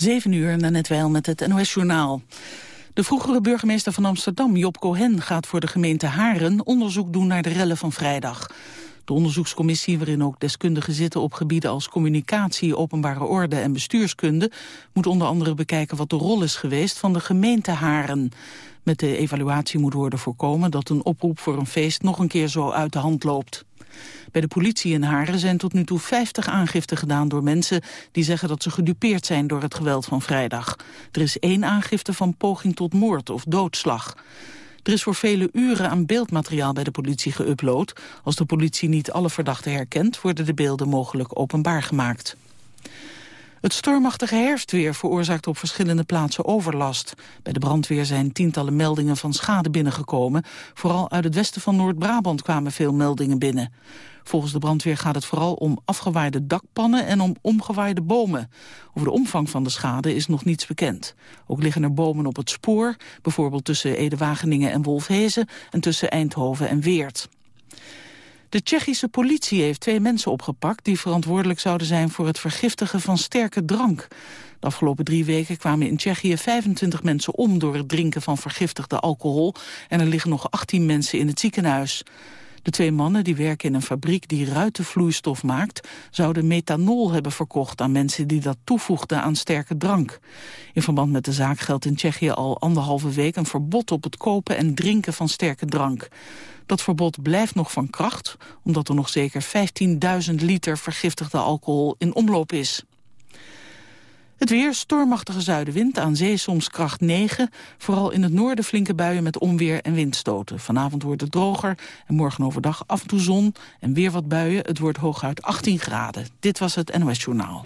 7 uur, net wel met het NOS-journaal. De vroegere burgemeester van Amsterdam, Job Cohen, gaat voor de gemeente Haren onderzoek doen naar de rellen van vrijdag. De onderzoekscommissie, waarin ook deskundigen zitten op gebieden als communicatie, openbare orde en bestuurskunde, moet onder andere bekijken wat de rol is geweest van de gemeente Haren. Met de evaluatie moet worden voorkomen dat een oproep voor een feest nog een keer zo uit de hand loopt. Bij de politie in Haren zijn tot nu toe 50 aangiften gedaan door mensen die zeggen dat ze gedupeerd zijn door het geweld van vrijdag. Er is één aangifte van poging tot moord of doodslag. Er is voor vele uren aan beeldmateriaal bij de politie geüpload. Als de politie niet alle verdachten herkent, worden de beelden mogelijk openbaar gemaakt. Het stormachtige herfstweer veroorzaakt op verschillende plaatsen overlast. Bij de brandweer zijn tientallen meldingen van schade binnengekomen. Vooral uit het westen van Noord-Brabant kwamen veel meldingen binnen. Volgens de brandweer gaat het vooral om afgewaaide dakpannen en om omgewaaide bomen. Over de omvang van de schade is nog niets bekend. Ook liggen er bomen op het spoor, bijvoorbeeld tussen Ede-Wageningen en Wolfhezen en tussen Eindhoven en Weert. De Tsjechische politie heeft twee mensen opgepakt... die verantwoordelijk zouden zijn voor het vergiftigen van sterke drank. De afgelopen drie weken kwamen in Tsjechië 25 mensen om... door het drinken van vergiftigde alcohol... en er liggen nog 18 mensen in het ziekenhuis. De twee mannen die werken in een fabriek die ruitenvloeistof maakt... zouden methanol hebben verkocht aan mensen die dat toevoegden aan sterke drank. In verband met de zaak geldt in Tsjechië al anderhalve week... een verbod op het kopen en drinken van sterke drank. Dat verbod blijft nog van kracht, omdat er nog zeker 15.000 liter vergiftigde alcohol in omloop is. Het weer, stormachtige zuidenwind, aan zee soms kracht 9. Vooral in het noorden flinke buien met onweer en windstoten. Vanavond wordt het droger en morgen overdag af en toe zon en weer wat buien. Het wordt hooguit 18 graden. Dit was het NOS Journaal.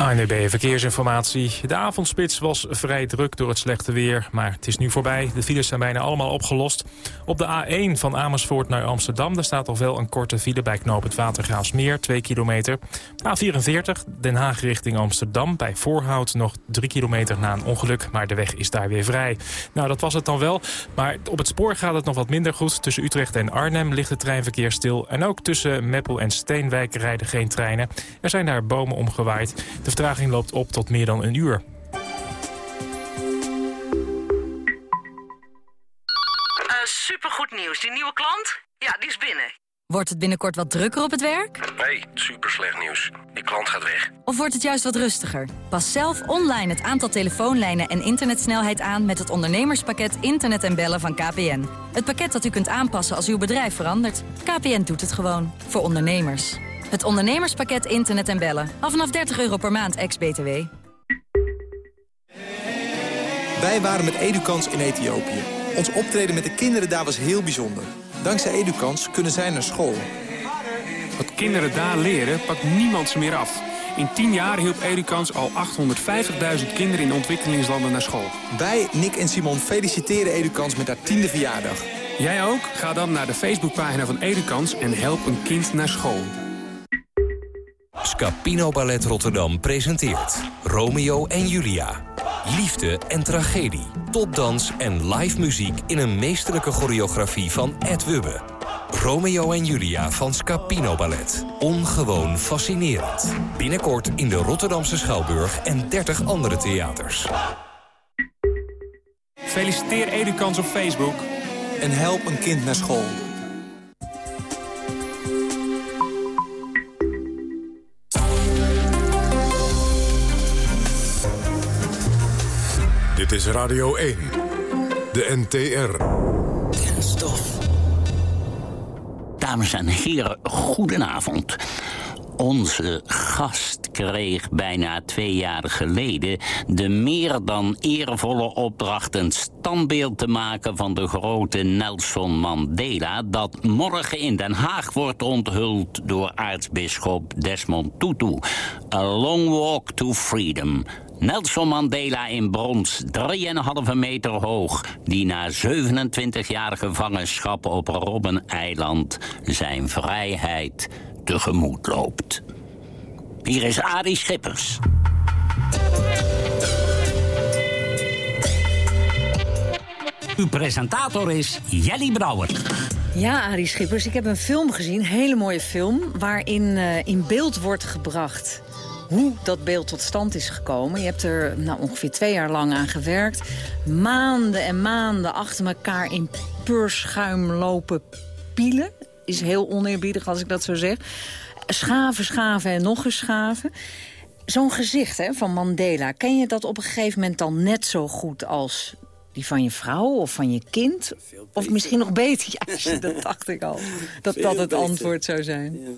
ANWB Verkeersinformatie. De avondspits was vrij druk door het slechte weer, maar het is nu voorbij. De files zijn bijna allemaal opgelost. Op de A1 van Amersfoort naar Amsterdam... daar staat nog wel een korte file bij knooppunt Watergraafsmeer, 2 kilometer. A44, Den Haag richting Amsterdam. Bij Voorhout nog 3 kilometer na een ongeluk, maar de weg is daar weer vrij. Nou, dat was het dan wel, maar op het spoor gaat het nog wat minder goed. Tussen Utrecht en Arnhem ligt het treinverkeer stil. En ook tussen Meppel en Steenwijk rijden geen treinen. Er zijn daar bomen omgewaaid. Vertraging loopt op tot meer dan een uur. Uh, supergoed nieuws. Die nieuwe klant? Ja, die is binnen. Wordt het binnenkort wat drukker op het werk? Nee, super slecht nieuws. Die klant gaat weg. Of wordt het juist wat rustiger? Pas zelf online het aantal telefoonlijnen en internetsnelheid aan... met het ondernemerspakket Internet en Bellen van KPN. Het pakket dat u kunt aanpassen als uw bedrijf verandert. KPN doet het gewoon. Voor ondernemers. Het ondernemerspakket internet en bellen. Af vanaf 30 euro per maand, ex-BTW. Wij waren met Edukans in Ethiopië. Ons optreden met de kinderen daar was heel bijzonder. Dankzij Edukans kunnen zij naar school. Wat kinderen daar leren, pakt niemand ze meer af. In 10 jaar hielp Edukans al 850.000 kinderen in ontwikkelingslanden naar school. Wij, Nick en Simon, feliciteren Edukans met haar tiende verjaardag. Jij ook? Ga dan naar de Facebookpagina van Edukans en help een kind naar school. Scapino Ballet Rotterdam presenteert Romeo en Julia. Liefde en tragedie, topdans en live muziek in een meesterlijke choreografie van Ed Wubbe. Romeo en Julia van Scapino Ballet. Ongewoon fascinerend. Binnenkort in de Rotterdamse Schouwburg en 30 andere theaters. Feliciteer Edukans op Facebook. En help een kind naar school. Is Radio 1, de NTR. Dames en heren, goedenavond. Onze gast kreeg bijna twee jaar geleden de meer dan eervolle opdracht een standbeeld te maken van de grote Nelson Mandela, dat morgen in Den Haag wordt onthuld door aartsbisschop Desmond Tutu. A long walk to freedom. Nelson Mandela in brons, 3,5 meter hoog... die na 27 jaar gevangenschap op Robben-eiland zijn vrijheid tegemoet loopt. Hier is Arie Schippers. Uw presentator is Jelly Brouwer. Ja, Arie Schippers, ik heb een film gezien, een hele mooie film... waarin uh, in beeld wordt gebracht hoe dat beeld tot stand is gekomen. Je hebt er nou, ongeveer twee jaar lang aan gewerkt. Maanden en maanden achter elkaar in puurschuim lopen pielen. Is heel oneerbiedig als ik dat zo zeg. Schaven, schaven en nog eens schaven. Zo'n gezicht hè, van Mandela, ken je dat op een gegeven moment dan net zo goed als die van je vrouw of van je kind? Of misschien nog beter? Ja, dat dacht ik al. Dat dat het antwoord zou zijn. Ja.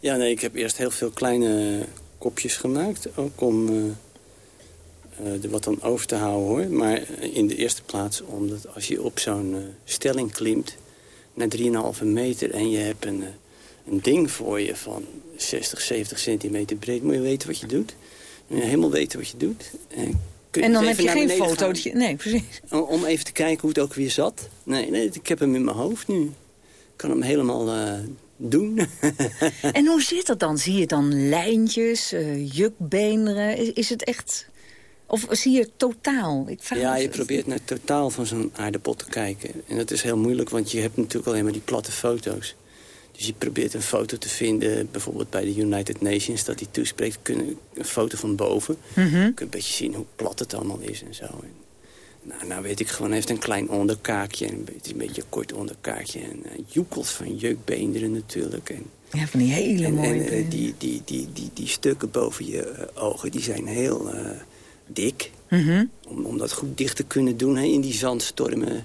ja. nee, ik heb eerst heel veel kleine kopjes gemaakt. Ook om uh, er wat dan over te houden, hoor. Maar in de eerste plaats omdat als je op zo'n uh, stelling klimt... naar 3,5 meter en je hebt een, een ding voor je van 60, 70 centimeter breed... moet je weten wat je doet. Moet je helemaal weten wat je doet. En en dan heb je geen foto. Nee, precies. Om even te kijken hoe het ook weer zat. Nee, nee ik heb hem in mijn hoofd nu. Ik kan hem helemaal doen. en hoe zit dat dan? Zie je dan lijntjes, uh, jukbeenderen? Is, is het echt... Of zie je totaal? Ik vraag ja, je probeert naar het totaal van zo'n aardepot te kijken. En dat is heel moeilijk, want je hebt natuurlijk alleen maar die platte foto's. Dus je probeert een foto te vinden, bijvoorbeeld bij de United Nations... dat die toespreekt, kunnen, een foto van boven. Mm Kun je een beetje zien hoe plat het allemaal is en zo. En, nou, nou weet ik gewoon, hij heeft een klein onderkaakje. En het is een beetje een kort onderkaakje. En uh, joekels van jeukbeenderen natuurlijk. En, ja, van die hele mooie En uh, die, die, die, die, die stukken boven je uh, ogen, die zijn heel dik. Mm -hmm. om, om dat goed dicht te kunnen doen hè, in die zandstormen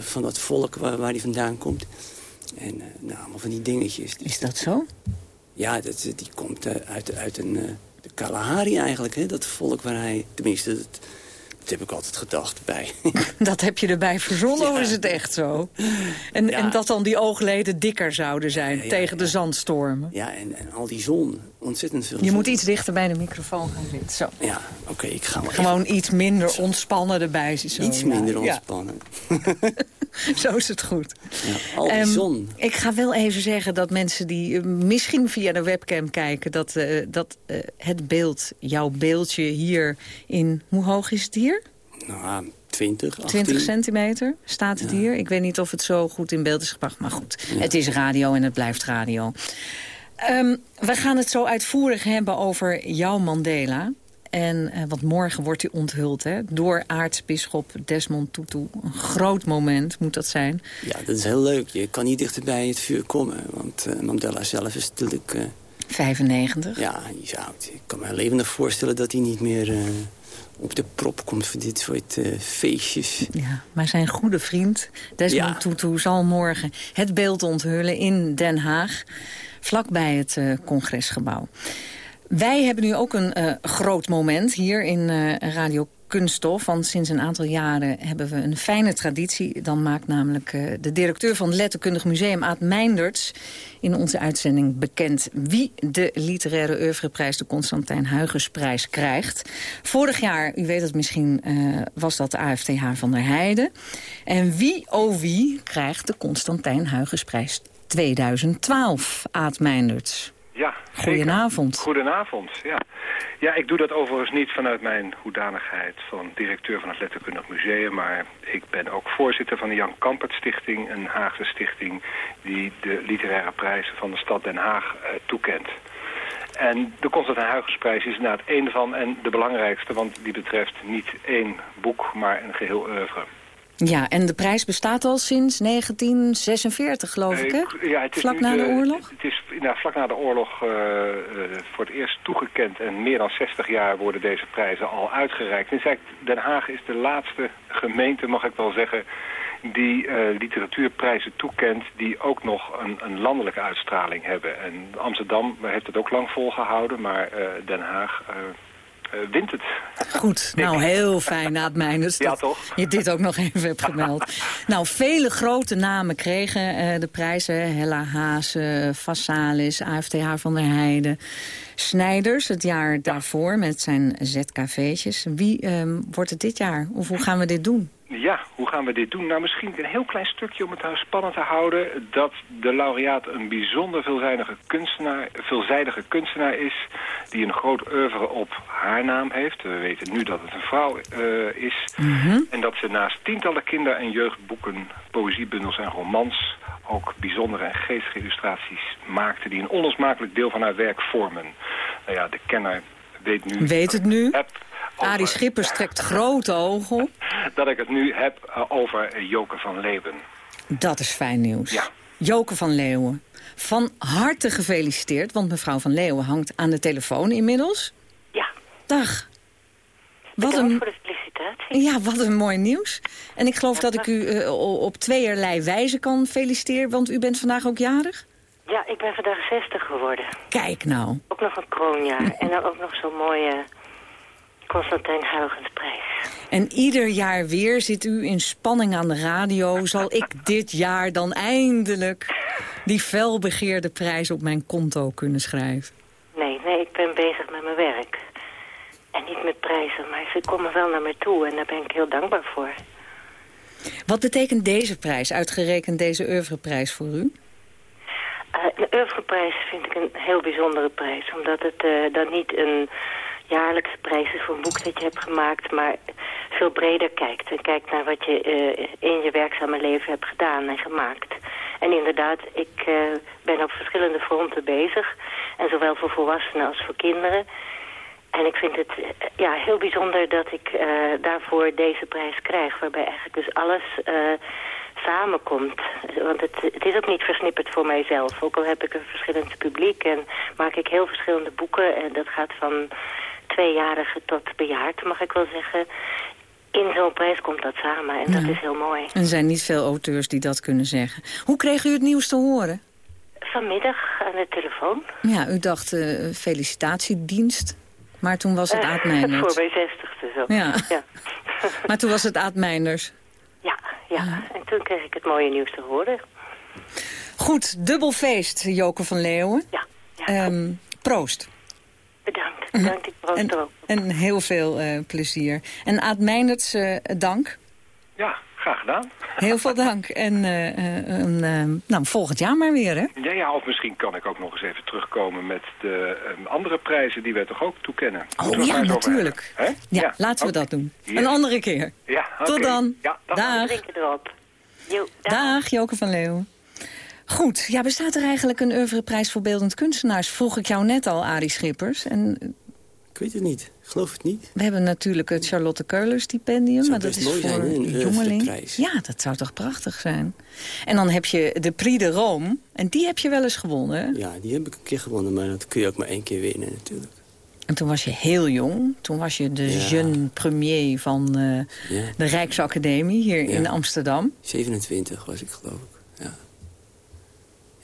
van dat volk waar, waar die vandaan komt. En nou, allemaal van die dingetjes. Is dat zo? Ja, dat, die komt uit, uit een, de Kalahari eigenlijk. Hè? Dat volk waar hij... Tenminste, dat, dat heb ik altijd gedacht bij. dat heb je erbij verzonnen, ja. of is het echt zo? En, ja. en dat dan die oogleden dikker zouden zijn ja, tegen de zandstormen? Ja, en, en, al die zon. Ontzettend veel Je moet iets dichter bij de microfoon gaan zitten. Zo. Ja, oké, okay, ik ga maar Gewoon even... iets minder ontspannen erbij. Zo. Iets minder ontspannen. Zo is het goed. Ja, al die um, zon. Ik ga wel even zeggen dat mensen die uh, misschien via de webcam kijken... dat, uh, dat uh, het beeld, jouw beeldje hier in... Hoe hoog is het hier? Nou, 20, 18. 20 centimeter staat het ja. hier. Ik weet niet of het zo goed in beeld is gebracht, maar goed. Ja. Het is radio en het blijft radio. Um, we gaan het zo uitvoerig hebben over jouw Mandela... En uh, want morgen wordt hij onthuld hè, door aartsbisschop Desmond Tutu. Een groot moment moet dat zijn. Ja, dat is heel leuk. Je kan niet dichter bij het vuur komen. Want uh, Mandela zelf is natuurlijk... Uh, 95? Ja, hij is oud. Ik kan me levendig voorstellen dat hij niet meer op de prop komt voor dit soort feestjes. Ja, maar zijn goede vriend Desmond ja. Tutu zal morgen het beeld onthullen in Den Haag. Vlakbij het congresgebouw. Wij hebben nu ook een uh, groot moment hier in uh, Radio Kunststof. Want sinds een aantal jaren hebben we een fijne traditie. Dan maakt namelijk de directeur van het Letterkundig Museum, Aad Meinders... in onze uitzending bekend wie de literaire oeuvreprijs... de Constantijn Huygensprijs krijgt. Vorig jaar, u weet het misschien, was dat de AFTH van der Heijden. En wie, oh wie, krijgt de Constantijn Huygensprijs 2012, Aad Meinders? Ja, Goedenavond. Goedenavond, ja. Ja, ik doe dat overigens niet vanuit mijn hoedanigheid van directeur van het Letterkundig Museum, maar ik ben ook voorzitter van de Jan Kampert Stichting, een Haagse stichting die de literaire prijzen van de stad Den Haag uh, toekent. En de Constantijn Huygensprijs is inderdaad één van en de belangrijkste, want die betreft niet één boek, maar een geheel oeuvre. Ja, en de prijs bestaat al sinds 1946, geloof ik, hè? Ja, het is vlak na de, de, oorlog? Het is nou, vlak na de oorlog uh, voor het eerst toegekend. En meer dan 60 jaar worden deze prijzen al uitgereikt. En Den Haag is de laatste gemeente, mag ik wel zeggen... die uh, literatuurprijzen toekent die ook nog een, een, landelijke uitstraling hebben. En Amsterdam heeft het ook lang volgehouden, maar Den Haag uh, wint het. Goed, nou heel fijn na het mijnes. Ja, toch? Je dit ook nog even hebt gemeld. nou, vele grote namen kregen uh, de prijzen. Hella Haase, Vassalis, AFTH van der Heijden. Snijders het jaar daarvoor met zijn ZKV'tjes. Wie um, wordt het dit jaar? Of hoe gaan we dit doen? Ja, hoe gaan we dit doen? Nou, misschien een heel klein stukje om het spannend te houden... dat de laureaat een bijzonder veelzijdige kunstenaar, veelzijdige kunstenaar is... die een groot oeuvre op haar naam heeft. We weten nu dat het een vrouw uh, is. Mm -hmm. En dat ze naast tientallen kinder- en jeugdboeken, poëziebundels en romans ook bijzondere en geestige illustraties maakte... die een onlosmakelijk deel van haar werk vormen. Nou ja, de kenner weet nu... Weet het nu? Arie Schippers trekt grote ogen op. Dat ik het nu heb uh, over Joke van Leeuwen. Dat is fijn nieuws. Ja. Joke van Leeuwen. Van harte gefeliciteerd, want mevrouw van Leeuwen hangt aan de telefoon inmiddels. Ja. Dag. Wat een... voor de felicitatie. Ja, wat een mooi nieuws. En ik geloof dat ik u uh, op tweeërlei wijze kan feliciteren, want u bent vandaag ook jarig? Ja, ik ben vandaag 60 geworden. Kijk nou. Ook nog een kroonjaar. en dan ook nog zo'n mooie Constantijn Huygensprijs. En ieder jaar weer zit u in spanning aan de radio. Zal ik dit jaar dan eindelijk die felbegeerde prijs op mijn konto kunnen schrijven? Nee, nee, ik ben bezig met mijn werk. En niet met prijzen, maar ze komen wel naar me toe en daar ben ik heel dankbaar voor. Wat betekent deze prijs, uitgerekend deze oeuvreprijs voor u? Uh, de oeuvreprijs vind ik een heel bijzondere prijs. Omdat het uh, dan niet een jaarlijkse prijs is voor een boek dat je hebt gemaakt... maar veel breder kijkt. En kijkt naar wat je uh, in je werkzame leven hebt gedaan en gemaakt. En inderdaad, ik ben op verschillende fronten bezig. En zowel voor volwassenen als voor kinderen... En ik vind het ja, heel bijzonder dat ik daarvoor deze prijs krijg. Waarbij eigenlijk dus alles samenkomt. Want het, het, is ook niet versnipperd voor mijzelf. Ook al heb ik een verschillend publiek en maak ik heel verschillende boeken. En dat gaat van tweejarige tot bejaard, mag ik wel zeggen. In zo'n prijs komt dat samen en dat is heel mooi. Er zijn niet veel auteurs die dat kunnen zeggen. Hoe kreeg u het nieuws te horen? Vanmiddag aan de telefoon. Ja, u dacht uh, felicitatiedienst. Maar toen was het Aad Meijners. voor bij zestigste zo. Ja. ja. maar toen was het Aad Meijners. Ja, ja, en toen kreeg ik het mooie nieuws te horen. Goed, dubbel feest, Joke van Leeuwen. Ja. ja um, proost. Bedankt, bedankt. Ik proost en, ook. En heel veel uh, plezier. En Aad Meijnerts, uh, dank. Ja, graag gedaan. Heel veel dank. En uh, nou, volgend jaar maar weer, hè? Ja, ja, of misschien kan ik ook nog eens even terugkomen met de um, andere prijzen die wij toch ook toekennen. Oh ja, natuurlijk. Ja, ja, laten we dat doen. Yes. Een andere keer. Ja, okay. Tot dan. Ja, dag. Dag. erop. Jo, dag. dag, Joke van Leeuwen. Goed, ja, bestaat er eigenlijk een oeuvreprijs voor beeldend kunstenaars? Vroeg ik jou net al, Arie Schippers. En ik weet het niet. Ik geloof het niet. We hebben natuurlijk het Charlotte Keuler stipendium. Maar dat is voor zijn, een jongeling. Ja, dat zou toch prachtig zijn. En dan heb je de Prix de Rome. En die heb je wel eens gewonnen. Ja, die heb ik een keer gewonnen. Maar dat kun je ook maar één keer winnen natuurlijk. En toen was je heel jong. Toen was je de ja. jeune premier van uh, ja. de Rijksacademie hier ja. in Amsterdam. 27 was ik geloof ik.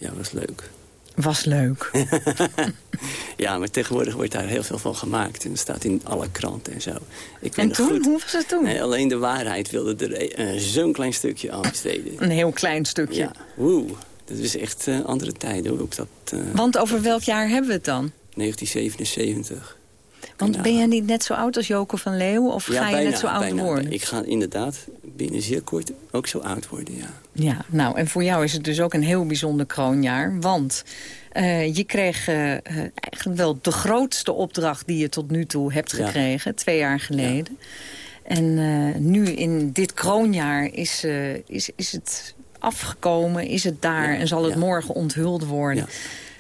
Ja, was leuk. Was leuk. ja, maar tegenwoordig wordt daar heel veel van gemaakt. En dat staat in alle kranten en zo. Ik en toen? Goed. Hoe was het toen? Nee, alleen de waarheid wilde er uh, zo'n klein stukje aan besteden. Een heel klein stukje? Ja, woe. Dat is echt uh, andere tijden. Ook dat, uh, Want over welk jaar hebben we het dan? 1977. Want ben jij niet net zo oud als Joko van Leeuwen? Of ja, ga je bijna, net zo oud bijna. worden? Ik ga inderdaad binnen zeer kort ook zo oud worden, ja. Ja, nou, en voor jou is het dus ook een heel bijzonder kroonjaar. Want uh, je kreeg uh, eigenlijk wel de grootste opdracht die je tot nu toe hebt gekregen. Ja. Twee jaar geleden. Ja. En uh, nu in dit kroonjaar is, is, is het afgekomen, is het daar... en zal het morgen onthuld worden...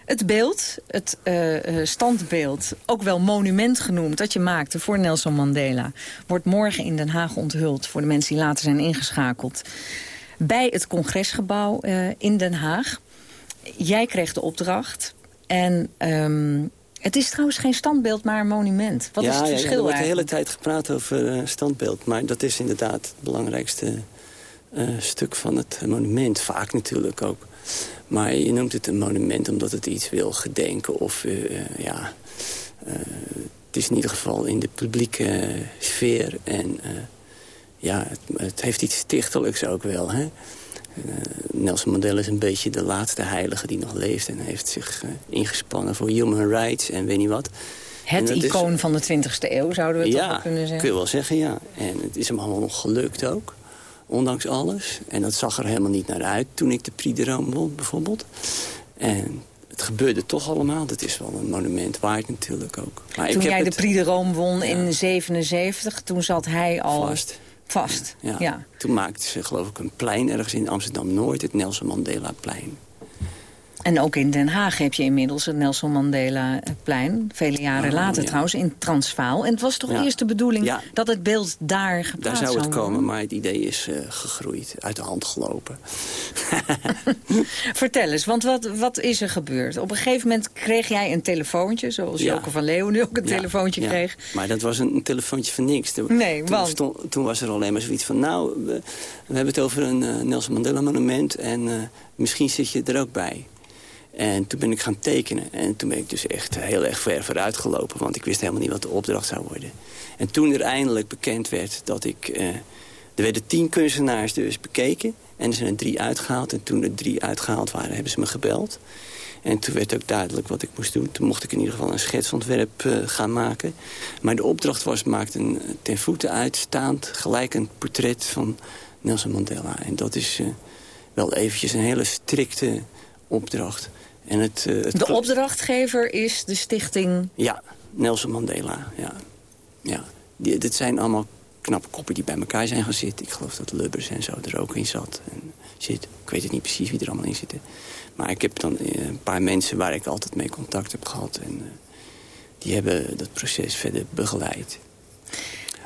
Het beeld, het uh, standbeeld, ook wel monument genoemd... dat je maakte voor Nelson Mandela... wordt morgen in Den Haag onthuld voor de mensen die later zijn ingeschakeld. Bij het congresgebouw uh, in Den Haag. Jij kreeg de opdracht. En um, het is trouwens geen standbeeld, maar een monument. Wat ja, is het ja, verschil ja, er wordt eigenlijk? de hele tijd gepraat over uh, standbeeld. Maar dat is inderdaad het belangrijkste stuk van het monument. Vaak natuurlijk ook. Maar je noemt het een monument omdat het iets wil gedenken. Of uh, ja, uh, het is in ieder geval in de publieke sfeer. En ja, het, het, heeft iets stichtelijks ook wel. Hè? Nelson Mandela is een beetje de laatste heilige die nog leeft. En heeft zich ingespannen voor human rights en weet niet wat. Het icoon is, van de 20e eeuw, zouden we het ja, toch kunnen zeggen? kun je wel zeggen, ja. En het is hem allemaal nog gelukt ook ondanks alles. En dat zag er helemaal niet naar uit toen ik de Prix de Rome won, bijvoorbeeld. En het gebeurde toch allemaal. Dat is wel een monument waard natuurlijk ook. Maar toen ik jij de Prix de Rome won ja. in 77, toen zat hij al vast. Vast, ja. Toen maakten ze geloof ik een plein ergens in Amsterdam-Noord, het Nelson Mandela-plein. En ook in Den Haag heb je inmiddels het Nelson Mandela-plein. Vele jaren oh, later trouwens, in Transvaal. En het was toch eerst de bedoeling dat het beeld daar geplaatst Daar zou het komen, maar het idee is uh, gegroeid, uit de hand gelopen. Vertel eens, want wat, wat is er gebeurd? Op een gegeven moment kreeg jij een telefoontje, zoals Joke van Leeuwen nu ook een telefoontje kreeg. Maar dat was een, telefoontje van niks. nee, toen, want... toen was er alleen maar zoiets van, nou, we, we hebben het over een uh, Nelson Mandela monument en uh, misschien zit je er ook bij. En toen ben ik gaan tekenen. En toen ben ik dus echt heel erg ver vooruit gelopen. Want ik wist helemaal niet wat de opdracht zou worden. En toen er eindelijk bekend werd dat ik... Uh, er werden tien kunstenaars dus bekeken. En er zijn er drie uitgehaald. En toen er drie uitgehaald waren, hebben ze me gebeld. En toen werd ook duidelijk wat ik moest doen. Toen mocht ik in ieder geval een schetsontwerp uh, gaan maken. Maar de opdracht was, maak een ten voeten uitstaand... gelijk een portret van Nelson Mandela. En dat is uh, wel eventjes een hele strikte opdracht. En het, uh, het de opdrachtgever is de stichting... Ja, Nelson Mandela. Ja. Ja. Die, dit zijn allemaal knappe koppen die bij elkaar zijn gaan zitten. Ik geloof dat Lubbers en zo er ook in zat. En zit. Ik weet het niet precies wie er allemaal in zitten. Maar ik heb dan eh, een paar mensen waar ik altijd mee contact heb gehad. En uh, die hebben dat proces verder begeleid.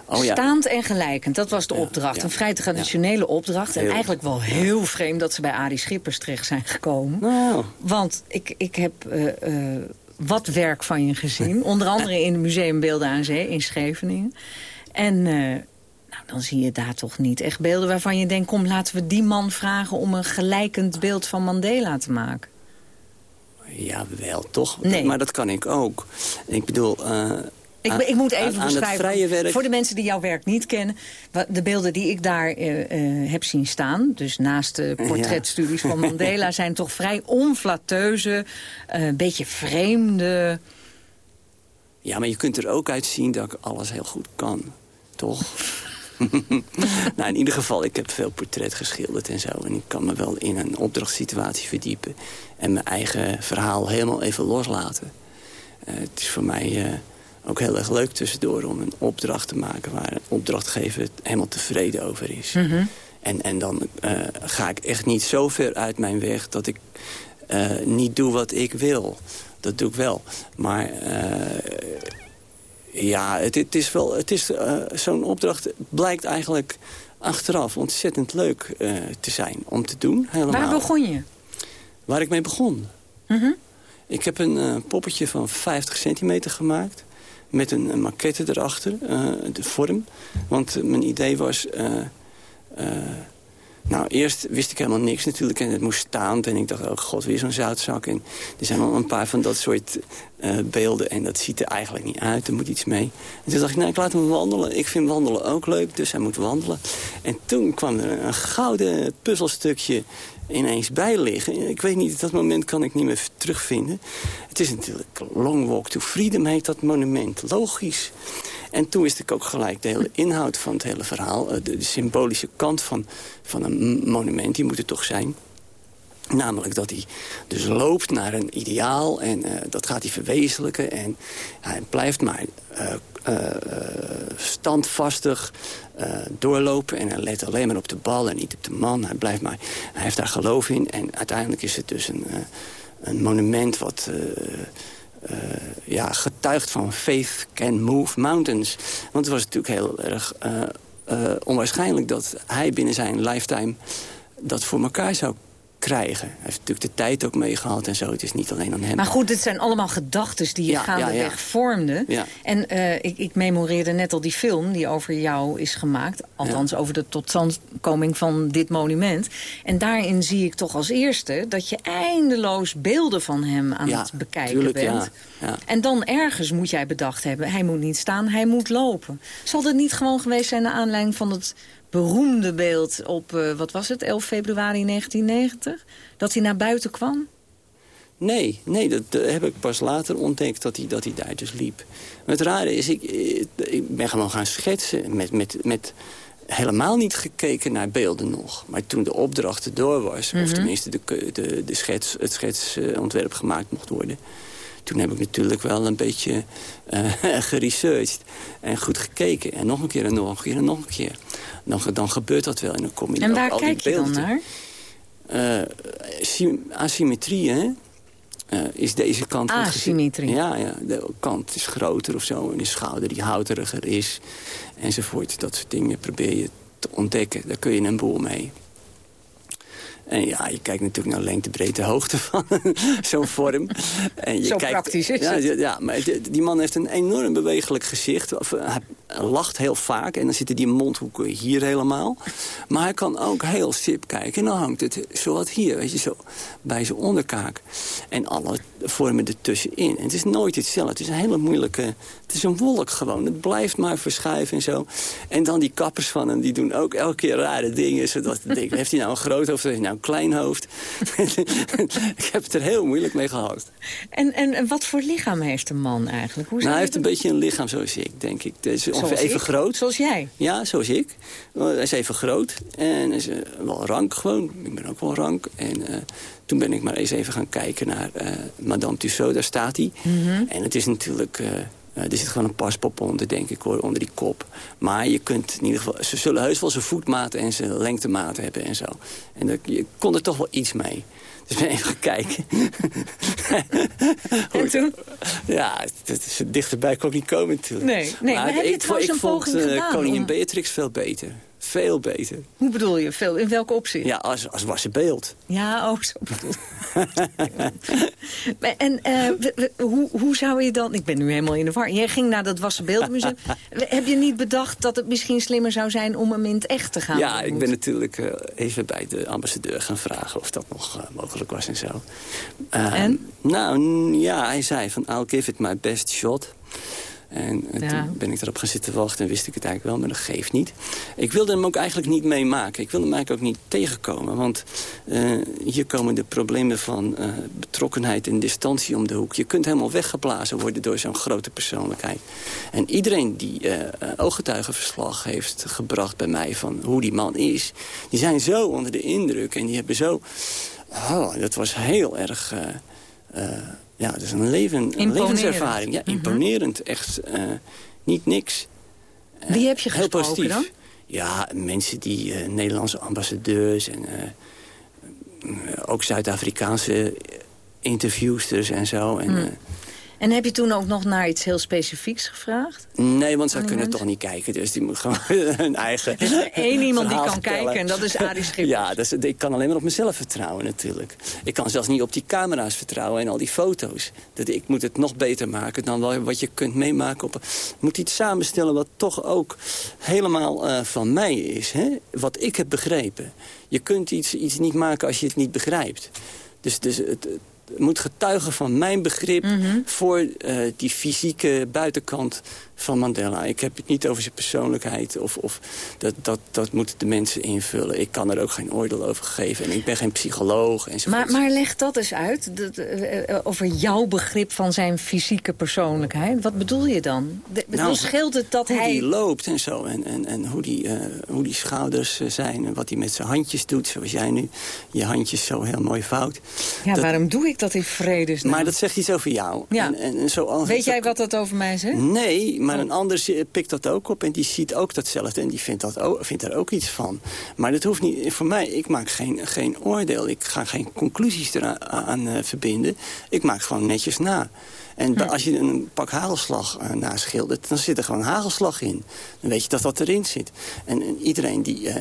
Oh, ja. Staand en gelijkend, dat was de opdracht. Een vrij traditionele opdracht. En eigenlijk wel heel vreemd dat ze bij Arie Schippers terecht zijn gekomen. Oh. Want ik, ik heb uh, uh, wat werk van je gezien. Onder andere in het Museum Beelden aan Zee in Scheveningen. En uh, nou, dan zie je daar toch niet echt beelden waarvan je denkt... kom, laten we die man vragen om een gelijkend beeld van Mandela te maken. Ja, wel, toch? Nee. Maar dat kan ik ook. Ik bedoel, ik, ik moet even beschrijven, voor de mensen die jouw werk niet kennen... de beelden die ik daar uh, uh, heb zien staan... dus naast de portretstudies van Mandela... zijn toch vrij onflatteuze, een uh, beetje vreemde... Ja, maar je kunt er ook uit zien dat ik alles heel goed kan. Toch? nou, in ieder geval, ik heb veel portret geschilderd en zo. En ik kan me wel in een opdrachtssituatie verdiepen. En mijn eigen verhaal helemaal even loslaten. het is voor mij ook heel erg leuk tussendoor om een opdracht te maken... waar een opdrachtgever helemaal tevreden over is. Mhm. en, en dan uh, ga ik echt niet zo ver uit mijn weg... dat ik uh, niet doe wat ik wil. Dat doe ik wel. Maar uh, ja, het, het, is wel... Het is Zo'n opdracht blijkt eigenlijk achteraf ontzettend leuk te zijn om te doen. Helemaal. Waar begon je? Waar ik mee begon? Mm Ik heb een poppetje van 50 centimeter gemaakt met een, maquette erachter, uh, de vorm. Want mijn idee was... Uh, nou, eerst wist ik helemaal niks natuurlijk en het moest staan. En ik dacht, oh god, weer zo'n zoutzak. En er zijn al een paar van dat soort beelden en dat ziet er eigenlijk niet uit. Er moet iets mee. En toen dacht ik, nou, ik laat hem wandelen. Ik vind wandelen ook leuk, dus hij moet wandelen. En toen kwam er een gouden puzzelstukje ineens bij liggen. Ik weet niet, dat moment kan ik niet meer terugvinden. Het is natuurlijk Long Walk to Freedom heet dat monument. Logisch. En toen wist ik ook gelijk de hele inhoud van het hele verhaal. Eh, de, de symbolische kant van, van een monument, die moet er toch zijn. Namelijk dat hij dus loopt naar een ideaal en uh, dat gaat hij verwezenlijken. En hij blijft maar uh, uh, standvastig doorlopen. En hij let alleen maar op de bal en niet op de man. Hij, blijft maar, hij heeft daar geloof in. En uiteindelijk is het dus een, een monument wat... ja, getuigt van faith can move mountains. Want het was natuurlijk heel erg onwaarschijnlijk dat hij binnen zijn lifetime dat voor elkaar zou krijgen. Hij heeft natuurlijk de tijd ook meegehaald en zo. Het is niet alleen aan hem. Maar goed, het zijn allemaal gedachten die je ja, gaandeweg ja, vormde. En uh, ik, ik memoreerde net al die film die over jou is gemaakt. Althans, over de totstandkoming van dit monument. En daarin zie ik toch als eerste dat je eindeloos beelden van hem aan het bekijken tuurlijk, bent. En dan ergens moet jij bedacht hebben, hij moet niet staan, hij moet lopen. Zal dat niet gewoon geweest zijn naar aanleiding van het beroemde beeld op, uh, wat was het, 11 februari 1990? Dat hij naar buiten kwam? Nee, nee dat, heb ik pas later ontdekt dat hij, dat hij daar dus liep. het rare is, ik, eh, ik ben gewoon gaan schetsen met, met, met helemaal niet gekeken naar beelden nog. Maar toen de opdracht door was, of mhm. tenminste de, de, de schets, het schetsontwerp gemaakt mocht worden... toen heb ik natuurlijk wel een beetje uh, geresearched en goed gekeken. En nog een keer en nog een keer en nog een keer. Dan, dan gebeurt dat wel en dan kom je En waar kijk je dan naar? Uh, asymmetrie, hè? Uh, is deze kant... Asymmetrie? Ja, ja, de kant is groter of zo. En de schouder die houteriger is. Enzovoort. Dat soort dingen probeer je te ontdekken. Daar kun je een boel mee. En ja, je kijkt natuurlijk naar lengte, breedte, hoogte van zo'n vorm. En je Zo kijkt, praktisch is ja, het. Ja, maar die man heeft een enorm bewegelijk gezicht. Of, hij lacht heel vaak en dan zitten die mondhoeken hier helemaal. Maar hij kan ook heel sip kijken. En dan hangt het zo wat hier, weet je, zo bij zijn onderkaak. En alle vormen ertussenin. En het is nooit hetzelfde. Het is een hele moeilijke... Het is een wolk gewoon. Het blijft maar verschuiven en zo. En dan die kappers van hem, die doen ook elke keer rare dingen. Zodat ik denk, heeft hij nou een groot hoofd of heeft hij nou een klein hoofd? ik heb het er heel moeilijk mee gehad. En, en wat voor lichaam heeft een man eigenlijk? Hoe nou, hij heeft een beetje een lichaam zoals ik, denk ik. Het even ik? groot. Zoals jij? Ja, zoals ik. Hij is even groot en is uh, wel rank gewoon. Ik ben ook wel rank. En uh, toen ben ik maar eens even gaan kijken naar uh, Madame Tussaud. Daar staat hij. Mhm. Mm -hmm. En het is natuurlijk... er zit gewoon een paspop onder, denk ik, hoor, onder die kop. Maar je kunt in ieder geval... Ze zullen heus wel zijn voetmaten en zijn lengtematen hebben en zo. En dat, je kon er toch wel iets mee. Dus ben even gaan kijken. en toen? Ja, dat is, dichterbij kon ik niet komen natuurlijk. Nee, nee maar, maar heb je ik, trouwens ik een vond poging gedaan? koningin om... Beatrix veel beter. Veel beter. Hoe bedoel je? Veel, in welke opzicht? Ja, als, als wassen beeld. Ja, ook zo bedoel En uh, hoe, hoe zou je dan... Ik ben nu helemaal in de war. Jij ging naar dat wassen beeldenmuseum. Heb je niet bedacht dat het misschien slimmer zou zijn... om hem in het echt te gaan Ja, ik ben natuurlijk uh, even bij de ambassadeur gaan vragen... of dat nog uh, mogelijk was en zo. en? Nou, ja, hij zei van... I'll give it my best shot. En ja. toen ben ik erop gaan zitten wachten en wist ik het eigenlijk wel, maar dat geeft niet. Ik wilde hem ook eigenlijk niet meemaken. Ik wilde hem eigenlijk ook niet tegenkomen. Want uh, hier komen de problemen van uh, betrokkenheid en distantie om de hoek. Je kunt helemaal weggeblazen worden door zo'n grote persoonlijkheid. En iedereen die uh, ooggetuigenverslag heeft gebracht bij mij van hoe die man is... die zijn zo onder de indruk en die hebben zo... Oh, dat was heel erg... Ja, dat is een, leven, een levenservaring. Ja, imponerend. Echt uh, niet niks. Uh, Wie heb je heel gesproken positief. dan? Ja, mensen die uh, Nederlandse ambassadeurs en ook Zuid-Afrikaanse interviewsters en zo. En, hmm. En heb je toen ook nog naar iets heel specifieks gevraagd? Nee, want zij kunnen toch niet kijken. Dus die moet gewoon hun eigen Er is maar één iemand die kan vertellen. kijken en dat is Arie Schippers. Ja, is, ik kan alleen maar op mezelf vertrouwen natuurlijk. Ik kan zelfs niet op die camera's vertrouwen en al die foto's. Dat, ik moet het nog beter maken dan wat je kunt meemaken. Op, moet iets samenstellen wat toch ook helemaal uh, van mij is. Hè? Wat ik heb begrepen. Je kunt iets, iets niet maken als je het niet begrijpt. Dus, dus het moet getuigen van mijn begrip Mhm. mm -hmm. voor uh, die fysieke buitenkant van Mandela. Ik heb het niet over zijn persoonlijkheid. Of, of dat, dat, dat moeten de mensen invullen. Ik kan er ook geen oordeel over geven. En ik ben geen psycholoog. Maar, maar leg dat eens uit. Dat, uh, over jouw begrip van zijn fysieke persoonlijkheid. Wat bedoel je dan? De, nou, hoe scheelt het dat hoe hij... die loopt en zo. En, en, en hoe, die, uh, hoe die schouders zijn. En wat hij met zijn handjes doet. Zoals jij nu je handjes zo heel mooi vouwt. Ja, dat, waarom doe ik dat in vredesnaam? Maar dat zegt iets over jou. Ja. En, en, en zo, Weet jij wat dat over mij zegt? Nee, maar een ander pikt dat ook op en die ziet ook datzelfde. En die vindt, dat ook, vindt er ook iets van. Maar dat hoeft niet, voor mij, ik maak geen, geen oordeel. Ik ga geen conclusies eraan aan, uh, verbinden. Ik maak gewoon netjes na. En als je een pak hagelslag uh, naschildert, dan zit er gewoon hagelslag in. Dan weet je dat dat erin zit. En, en iedereen die... Uh,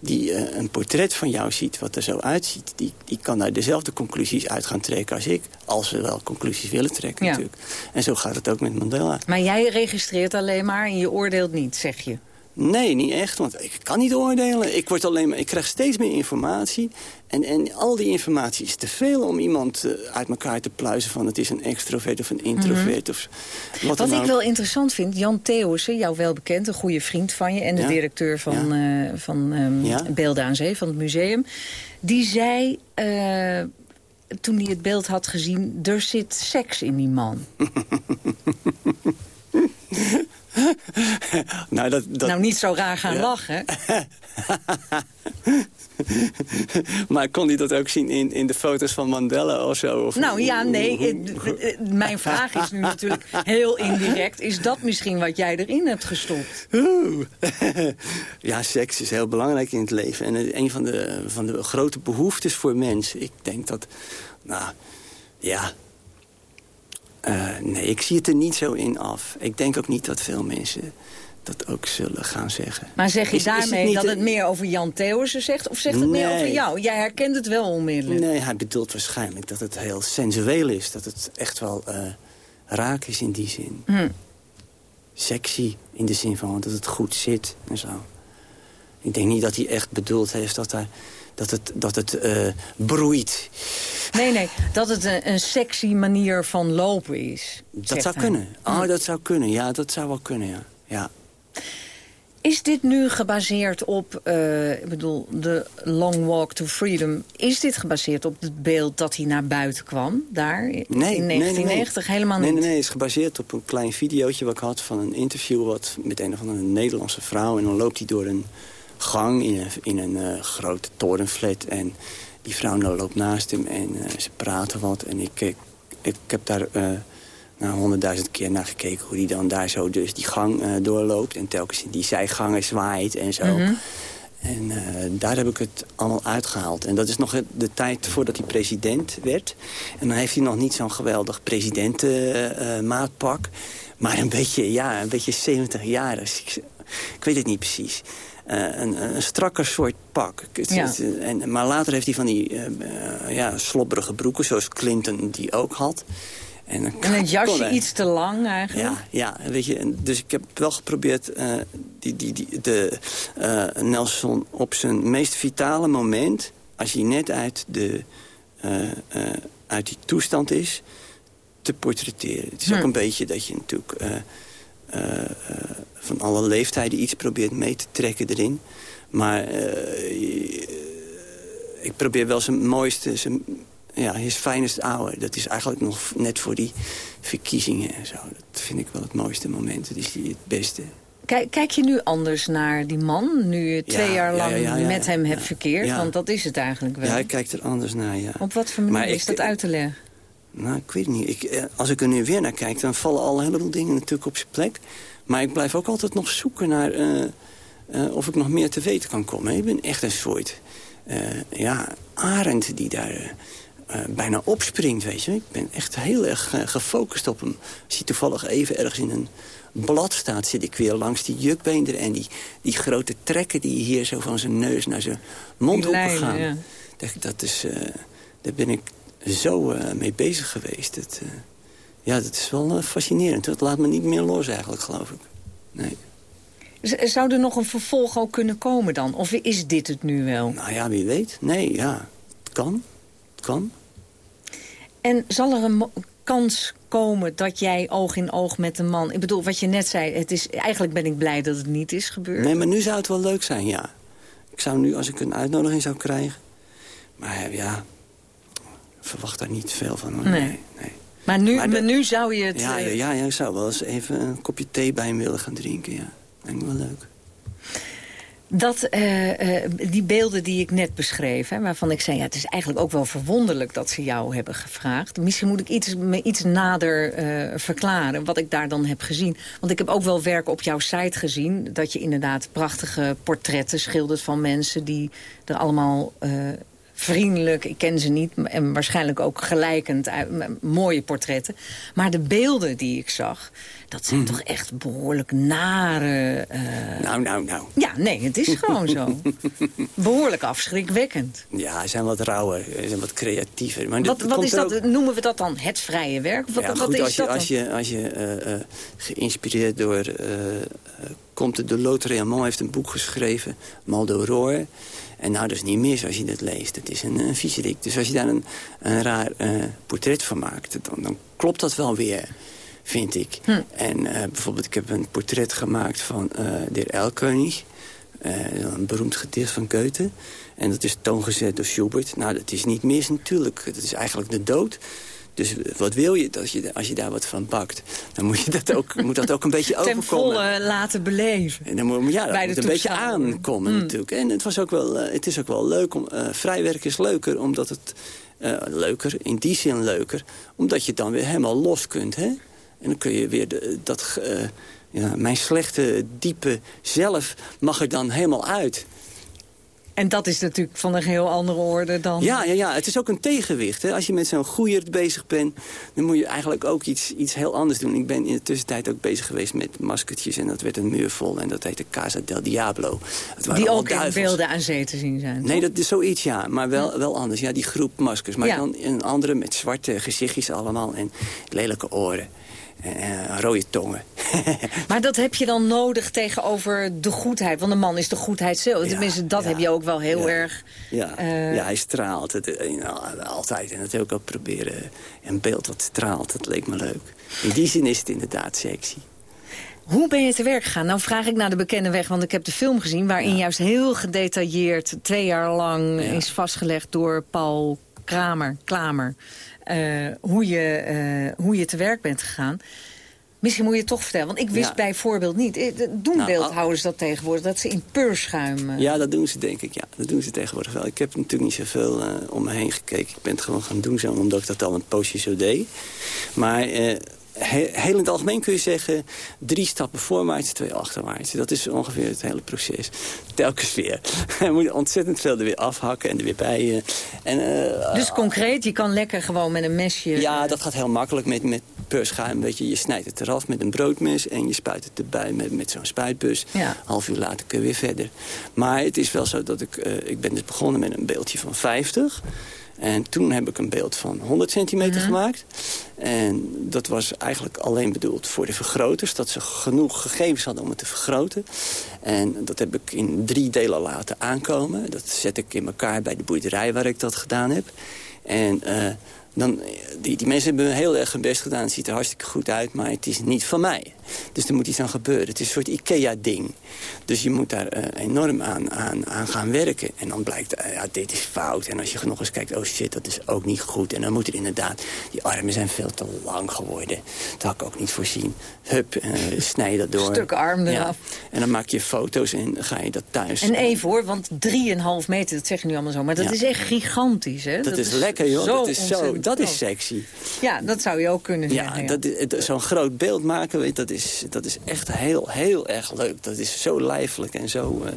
die uh, een portret van jou ziet, wat er zo uitziet... Die, die kan daar dezelfde conclusies uit gaan trekken als ik. Als ze wel conclusies willen trekken ja. natuurlijk. En zo gaat het ook met Mandela. Maar jij registreert alleen maar en je oordeelt niet, zeg je? Nee, niet echt, want ik kan niet oordelen. Ik, word alleen maar, ik krijg steeds meer informatie. En, en al die informatie is te veel om iemand uh, uit elkaar te pluizen... van het is een extrovert of een introvert. Mm -hmm. of wat wat ik wel interessant vind, Jan Theeuwissen, jou wel bekend... een goede vriend van je en de ja. directeur van, ja. uh, van um, ja. Beelden aan Zee, van het museum... die zei, uh, toen hij het beeld had gezien... er zit seks in die man. nou, dat, dat... nou, niet zo raar gaan ja. lachen. maar kon hij dat ook zien in, in de foto's van Mandela of zo? Of nou ja, nee. Mijn vraag is nu natuurlijk heel indirect. Is dat misschien wat jij erin hebt gestopt? ja, seks is heel belangrijk in het leven. En een van de, van de grote behoeftes voor mensen. Ik denk dat, nou, ja... Uh, nee, ik zie het er niet zo in af. Ik denk ook niet dat veel mensen dat ook zullen gaan zeggen. Maar zeg je daarmee dat het meer over Jan Theeuwissen zegt... of zegt het meer over jou? Jij herkent het wel onmiddellijk. Nee, hij bedoelt waarschijnlijk dat het heel sensueel is. Dat het echt wel uh, raak is in die zin. Hm. Sexy in de zin van dat het goed zit en zo. Ik denk niet dat hij echt bedoeld heeft dat, hij, dat het, dat het uh, broeit. Nee, nee, dat het een, een sexy manier van lopen is. Dat zou kunnen. Oh, dat zou kunnen. Ja, dat zou wel kunnen, ja. ja. Is dit nu gebaseerd op, uh, ik bedoel, de Long Walk to Freedom... is dit gebaseerd op het beeld dat hij naar buiten kwam, daar in 1990? Helemaal niet? Nee, nee, het is gebaseerd op een klein videootje wat ik had... van een interview wat, met een of andere Nederlandse vrouw. En dan loopt hij door een gang in een, in een uh, grote torenflat. En die vrouw nou loopt naast hem en uh, ze praten wat. En ik, ik, ik heb daar nou, honderdduizend keer naar gekeken hoe die dan daar zo dus die gang doorloopt. En telkens in die zijgangen zwaait en zo. Mm -hmm. En uh, daar heb ik het allemaal uitgehaald. En dat is nog de tijd voordat hij president werd. En dan heeft hij nog niet zo'n geweldig presidentenmaatpak. Uh, maar een beetje, ja, een beetje 70 jaar. Dus ik, ik weet het niet precies. Uh, een, een strakker soort pak. Ja. En, maar later heeft hij van die uh, ja, slobberige broeken, zoals Clinton die ook had. En, dan en het jasje iets te lang eigenlijk? Ja, ja weet je, dus ik heb wel geprobeerd uh, die, die, die, de, uh, Nelson op zijn meest vitale moment... als hij net uit, de, uit die toestand is, te portretteren. Het is ook hm. een beetje dat je natuurlijk van alle leeftijden iets probeert mee te trekken erin. Maar ik probeer wel zijn mooiste... Zijn, ja, his finest hour. Dat is eigenlijk nog net voor die verkiezingen en zo. Dat vind ik wel het mooiste moment. Dat is die het beste. Kijk, kijk je nu anders naar die man, nu je twee jaar lang met hem hebt verkeerd? Want dat is het eigenlijk wel. Ja, ik kijk er anders naar, ja. Op wat voor manier is dat uit te leggen? Nou, ik weet niet. Ik, eh, als ik er nu weer naar kijk, dan vallen al een heleboel dingen natuurlijk op zijn plek. Maar ik blijf ook altijd nog zoeken naar uh, uh, of ik nog meer te weten kan komen. Ik ben echt een soort ja, arend die daar bijna opspringt, weet je. Ik ben echt heel erg gefocust op hem. Als hij toevallig even ergens in een blad staat... zit ik weer langs die jukbeender en die, die grote trekken... die hier zo van zijn neus naar zijn mond opgaan. Ja. Dat, dat is, daar ben ik zo mee bezig geweest. Dat, ja, dat is wel fascinerend. Dat laat me niet meer los eigenlijk, geloof ik. Nee. Zou er nog een vervolg ook kunnen komen dan? Of is dit het nu wel? Nou ja, wie weet. Nee, ja, het kan kan. En zal er een kans komen dat jij oog in oog met een man... Ik bedoel, wat je net zei, het is, eigenlijk ben ik blij dat het niet is gebeurd. Nee, maar nu zou het wel leuk zijn, ja. Ik zou nu, als ik een uitnodiging zou krijgen... Maar ja, verwacht daar niet veel van. Hoor. Nee. nee. Maar, nu, maar, nu zou je het... Ja, ja, ja, ik zou wel eens even een kopje thee bij hem willen gaan drinken, ja. Denk wel leuk. Dat, uh, uh, die beelden die ik net beschreef, hè, waarvan ik zei... Ja, het is eigenlijk ook wel verwonderlijk dat ze jou hebben gevraagd. Misschien moet ik iets, me iets nader uh, verklaren wat ik daar dan heb gezien. Want ik heb ook wel werk op jouw site gezien... dat je inderdaad prachtige portretten schildert van mensen... die er allemaal vriendelijk, ik ken ze niet... en waarschijnlijk ook gelijkend, mooie portretten. Maar de beelden die ik zag dat zijn mhm. toch echt behoorlijk nare... Uh... Nou, nou, nou. Ja, nee, het is gewoon zo. behoorlijk afschrikwekkend. Ja, ze zijn wat rauwer, ze zijn wat creatiever. Maar wat wat is dat, noemen we dat dan het vrije werk? Wat, ja, wat goed, is als je, dat als je, als je uh, uh, geïnspireerd door... Comte de Lautréamont heeft een boek geschreven, Mal d'Aurore... En nou, dat is niet mis als je dat leest. Het is een, een viezerik. Dus als je daar een, een raar portret van maakt... Dan, dan klopt dat wel weer vind ik. Hm. En uh, bijvoorbeeld, ik heb een portret gemaakt van uh, de Erlkönig. Een beroemd gedicht van Goethe. En dat is toongezet door Schubert. Nou, dat is niet mis natuurlijk. Dat is eigenlijk de dood. Dus wat wil je, als je, als je daar wat van bakt? Dan moet, je dat ook, moet dat ook een beetje Ten overkomen. volle laten beleven. En dan moet, ja, dat Bij de moet een beetje aankomen Mm. natuurlijk. En het, was ook wel, eh, het is ook wel leuk. Om, eh vrijwerk is leuker, omdat het... eh, leuker, in die zin leuker. Omdat je dan weer helemaal los kunt. Hè? En dan kun je weer de, dat... ja, mijn slechte, diepe zelf mag er dan helemaal uit. En dat is natuurlijk van een heel andere orde dan... Ja, ja, ja, het is ook een tegenwicht. Hè? Als je met zo'n goeier bezig bent, dan moet je eigenlijk ook iets, iets heel anders doen. Ik ben in de tussentijd ook bezig geweest met maskertjes en dat werd een muur vol. En dat heette Casa del Diablo. Het waren Die ook in beelden aan zee te zien zijn. Nee, dat is zoiets, ja. Maar wel, wel anders. Ja, die groep maskers. Maar Ja. dan een andere met zwarte gezichtjes allemaal en lelijke oren. En, eh, rode tongen. Maar dat heb je dan nodig tegenover de goedheid. Want de man is de goedheid zelf. Tenminste, dat heb je ook wel heel Ja. erg... Ja, Eh. ja, hij straalt. Het, eh, nou, altijd. En dat heb ik ook proberen. Een beeld dat straalt, dat leek me leuk. In die zin is het inderdaad sexy. Hoe ben je te werk gegaan? Nou vraag ik naar de bekende weg, want ik heb de film gezien... waarin juist heel gedetailleerd twee jaar lang is vastgelegd door Paul Kramer, Klamer... eh, hoe, je, hoe je te werk bent gegaan. Misschien moet je het toch vertellen, want ik wist Ja. bijvoorbeeld niet... eh, Doen Nou, beeldhouders dat tegenwoordig, dat ze in peurschuim... eh, Ja, dat doen ze denk ik. Ja, dat doen ze tegenwoordig wel. Ik heb natuurlijk niet zoveel eh, om me heen gekeken. Ik ben het gewoon gaan doen zo, omdat ik dat al een poosje zo deed. Maar he- heel in het algemeen kun je zeggen... drie stappen voorwaarts, twee achterwaarts. Dat is ongeveer het hele proces. Telkens weer. Je moet ontzettend veel er weer afhakken en er weer bij. eh. en, eh, Dus concreet, je kan lekker gewoon met een mesje... ja, dat gaat heel makkelijk met, met peurschuim. Weet je, je snijdt het eraf met een broodmes en je spuit het erbij met, met zo'n spuitbus. Ja. Half uur later kun je weer verder. Maar het is wel zo dat ik... eh, ik ben dus begonnen met een beeldje van 50. En toen heb ik een beeld van 100 centimeter gemaakt. En dat was eigenlijk alleen bedoeld voor de vergroters. Dat ze genoeg gegevens hadden om het te vergroten. En dat heb ik in drie delen laten aankomen. Dat zet ik in elkaar bij de boerderij waar ik dat gedaan heb. En eh, dan, die, die mensen hebben heel erg hun best gedaan. Het ziet er hartstikke goed uit, maar het is niet van mij. Dus er moet iets aan gebeuren. Het is een soort IKEA-ding. Dus je moet daar eh, enorm aan, aan, aan gaan werken. En dan blijkt, eh, ja, dit is fout. En als je nog eens kijkt, oh shit, dat is ook niet goed. En dan moet er inderdaad, die armen zijn veel te lang geworden. Dat had ik ook niet voorzien. Hup, eh, snij je dat door. Stuk arm eraf. En dan maak je foto's en ga je dat thuis. En even hoor, want 3,5 meter, dat zeg je nu allemaal zo. Maar dat Ja. is echt gigantisch, hè? Dat, is, lekker, joh. Dat is, zo, dat is sexy. Ja, dat zou je ook kunnen zeggen. Ja, dat is- het- zo'n groot beeld maken, weet, dat, is, dat is echt heel, heel erg leuk. Dat is zo lijfelijk en zo... eh,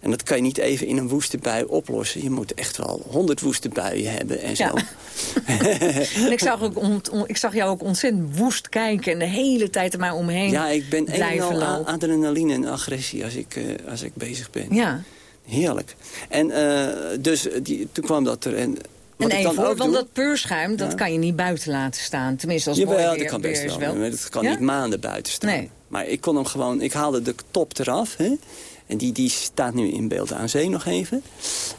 en dat kan je niet even in een woeste bui oplossen. Je moet echt wel honderd woeste buien hebben en zo. Ja. En ik zag, ook ont- on- ik zag jou ook ontzettend woest kijken... en de hele tijd er maar omheen Ja, ik ben een en blijven al lopen. adrenaline en agressie als ik, eh, als ik bezig ben. Ja. Heerlijk. En eh, dus die, toen kwam dat er. En, wat En want dat peurschuim, dat kan je niet buiten laten staan. Tenminste, als Jawel, mooi dat weer, kan best wel. wel. Dat kan niet maanden buiten staan. Nee. Maar ik kon hem gewoon... Ik haalde de top eraf. Hè? En die, die staat nu in beeld aan zee nog even.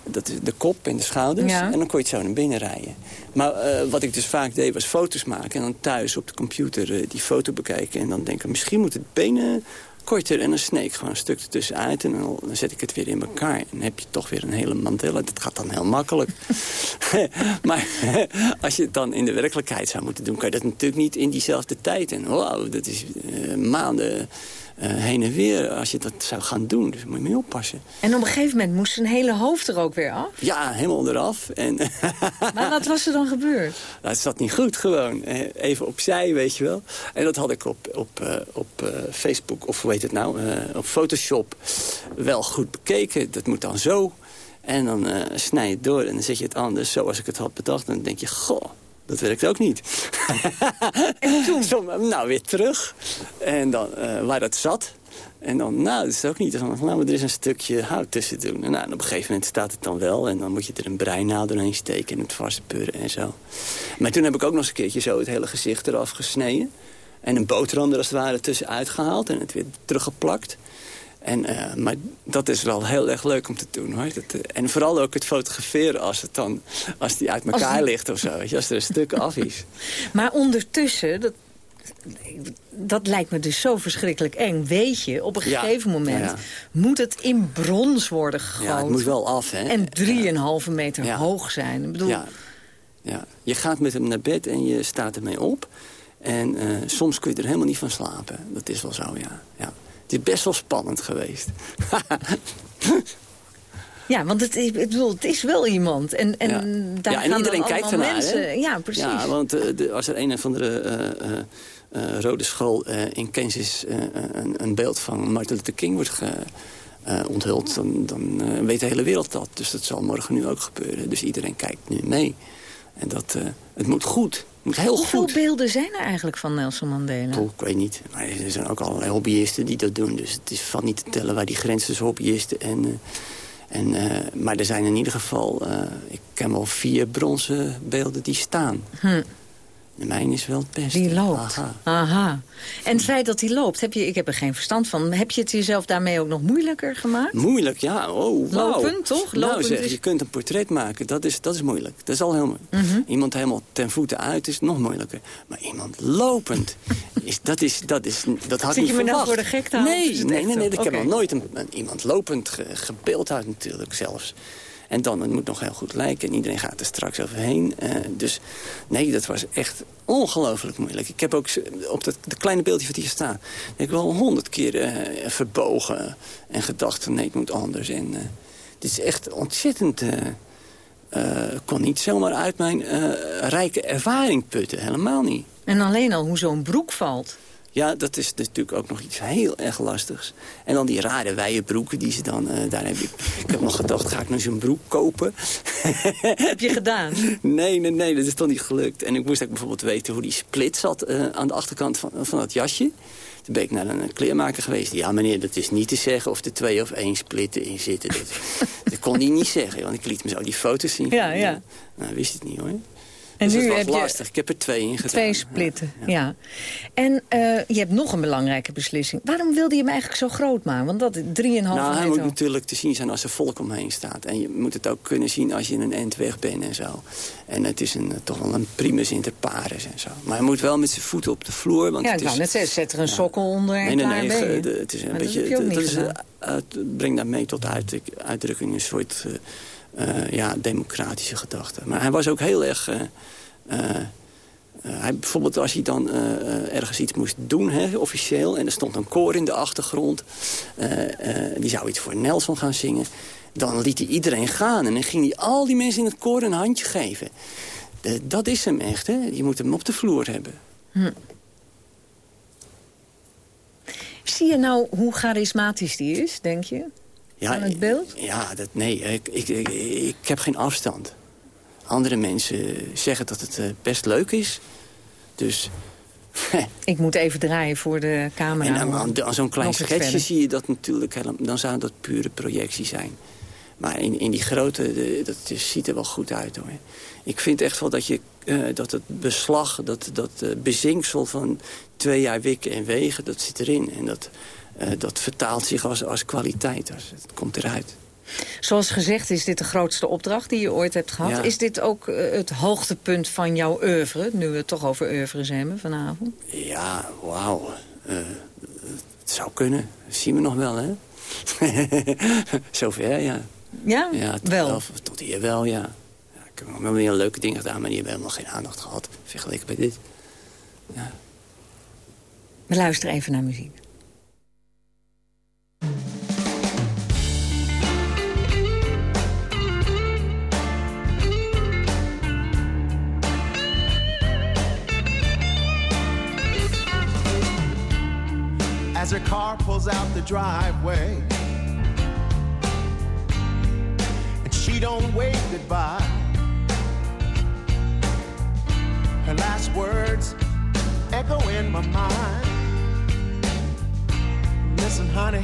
Dat is de kop en de schouders. Ja. En dan kon je het zo naar binnen rijden. Maar eh, wat ik dus vaak deed was foto's maken. En dan thuis op de computer eh, die foto bekijken. En dan denken, misschien moet het benen korter. En dan sneek gewoon een stuk ertussenuit. En dan, zet ik het weer in elkaar. En heb je toch weer een hele mandela. Dat gaat dan heel makkelijk. maar als je het dan in de werkelijkheid zou moeten doen... kan je dat natuurlijk niet in diezelfde tijd. En wauw, dat is eh, maanden heen en weer als je dat zou gaan doen. Dus daar moet je mee oppassen. En op een gegeven moment moest zijn hele hoofd er ook weer af. Ja, helemaal eraf. En Maar wat was er dan gebeurd? Nou, het zat niet goed gewoon. Eh, Even opzij, weet je wel. En dat had ik op, op, eh, op eh, Facebook, of hoe heet het nou, eh, op Photoshop wel goed bekeken. Dat moet dan zo. En dan eh, snij je het door en dan zet je het anders, zoals ik het had bedacht. En dan denk je, goh, dat werkt ook niet. en toen? nou, weer terug. En dan eh, waar dat zat. En dan, nou, dat is ook niet. Dan laten we er eens een stukje hout tussen doen. En, nou, en op een gegeven moment staat het dan wel. En dan moet je er een breinaal doorheen steken en het vastpeuren en zo. Maar toen heb ik ook nog eens een keertje zo het hele gezicht eraf gesneden. En een boterham er als het ware tussenuit gehaald en het weer teruggeplakt. En, eh, maar dat is wel heel erg leuk om te doen hoor. Dat, eh, en vooral ook het fotograferen als het dan als die uit elkaar ligt of zo. Weet je, als er een stuk af is. Maar ondertussen, dat, dat lijkt me dus zo verschrikkelijk eng. Weet je, op een Ja, gegeven moment ja, moet het in brons worden gegoten. Ja, het moet wel af hè. En 3,5 meter hoog zijn. Ik bedoel, Ja. ja. Je gaat met hem naar bed en je staat ermee op. En uh, soms kun je er helemaal niet van slapen. Dat is wel zo, ja. ja. Het is best wel spannend geweest. Ja, want het, ik bedoel, het is wel iemand. En, en, ja. daar ja, en iedereen kijkt ernaar. Mensen, ja, precies. Ja, want uh, de, als er een of andere uh, uh, rode school in Kansas... Een, een, beeld van Martin Luther King wordt ge, onthuld... dan, dan weet de hele wereld dat. Dus dat zal morgen nu ook gebeuren. Dus iedereen kijkt nu mee. En dat, het moet goed. Moet heel Hoeveel goed. beelden zijn er eigenlijk van Nelson Mandela? Oh, ik weet niet. Maar er zijn ook allerlei hobbyisten die dat doen. Dus het is van niet te tellen waar die grens tussen hobbyisten en... En, uh, maar er zijn in ieder geval, uh, ik ken wel vier bronzen beelden die staan. Hm. De mijne is wel het beste. Die loopt. Aha. Aha. En het feit dat hij loopt, heb je, ik heb er geen verstand van. Heb je het jezelf daarmee ook nog moeilijker gemaakt? Moeilijk, ja. Oh, wow. Lopen, toch? Nou Lopen zeg, is... je kunt een portret maken. Dat is, dat is moeilijk. Dat is al heel moeilijk. Mm -hmm. Iemand helemaal ten voeten uit is nog moeilijker. Maar iemand lopend, is, dat, is, dat, is, dat had Zit niet je me nou verwacht. voor de gek te houden? Nee, nee, nee, nee. Ik heb nog nooit een, een- iemand lopend ge, gebeeld uit natuurlijk zelfs. En dan, het moet nog heel goed lijken. En iedereen gaat er straks overheen. Eh, dus nee, dat was echt ongelooflijk moeilijk. Ik heb ook op dat de kleine beeldje wat hier staat... heb ik wel honderd keer eh, verbogen en gedacht... nee, het moet anders. En eh, dit is echt ontzettend... kon niet zomaar uit mijn rijke ervaring putten. Helemaal niet. En alleen al hoe zo'n broek valt. Ja, dat is natuurlijk ook nog iets heel erg lastigs. En dan die rare wijde broeken die ze dan... eh, daar heb ik, ik heb nog gedacht, ga ik nu zo'n broek kopen? heb je gedaan? Nee, nee, nee, dat is toch niet gelukt. En ik moest ook bijvoorbeeld weten hoe die split zat eh, aan de achterkant van, van dat jasje. Toen ben ik naar een kleermaker geweest. Ja, meneer, dat is niet te zeggen of er twee of één splitten in zitten. Dat, dat kon hij niet zeggen, want ik liet me zo die foto's zien. Ja, ja. Nou, wist het niet, hoor. En dus nu dat was heb je lastig. Ik heb er twee in gedaan. Twee splitten, ja. En eh, je hebt nog een belangrijke beslissing. Waarom wilde je hem eigenlijk zo groot maken? Want dat 3,5 Nou, hij moet meter. natuurlijk te zien zijn als er volk omheen staat. En je moet het ook kunnen zien als je in een end weg bent en zo. En het is een, eh, toch wel een primus inter pares en zo. Maar hij moet wel met zijn voeten op de vloer. Want Ja, het ik is, net zeggen, zet er een sokkel onder en Nee, nee, de- het is een Maar beetje. dat is, eh, uit- brengt daarmee tot uit, uitdrukking een soort ja, democratische gedachte. Maar hij was ook heel erg. Hij, bijvoorbeeld als hij dan eh, eh, ergens iets moest doen, hè, officieel... en er stond een koor in de achtergrond... eh, eh, die zou iets voor Nelson gaan zingen... dan liet hij iedereen gaan en dan ging hij al die mensen in het koor een handje geven. Eh, dat is hem echt, hè. Je moet hem op de vloer hebben. Hm. Zie je nou hoe charismatisch die is, denk je? Ja, Aan het beeld? Ja, dat, nee, ik, ik, ik, ik heb geen afstand. Andere mensen zeggen dat het eh, best leuk is. Dus... Ik moet even draaien voor de camera. En aan, zo'n klein schetsje zie je dat natuurlijk helemaal... dan zou dat pure projectie zijn. Maar in, in die grote, de- dat is- ziet er wel goed uit hoor. Ik vind echt wel dat, je, eh, dat het beslag, dat, dat eh, bezinksel van twee jaar wikken en wegen... dat zit erin. En dat, dat vertaalt zich als, als kwaliteit. Als, het komt eruit. Zoals gezegd is dit de grootste opdracht die je ooit hebt gehad. Ja. Is dit ook eh, het hoogtepunt van jouw oeuvre? Nu we het toch over oeuvres hebben vanavond. Ja, wauw. Eh, het zou kunnen. Dat zien we nog wel, hè? Zover, ja. Ja, ja tot wel. wel, tot hier wel, ja. ja. Ik heb nog wel meer leuke dingen gedaan, maar die hebben helemaal geen aandacht gehad. Vergeleken bij dit. We luisteren even naar muziek. As her car pulls out the driveway. And she don't wave goodbye. Her last words echo in my mind. Listen, honey,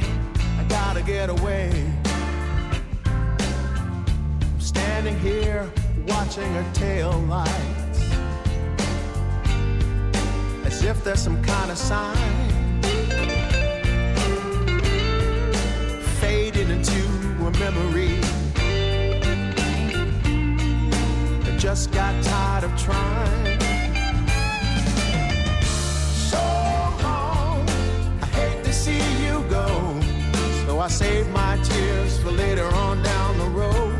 I gotta get away. I'm standing here watching her tail lights. As if there's some kind of sign. Memory. I just got tired of trying. So long, I hate to see you go. So I save my tears for later on down the road.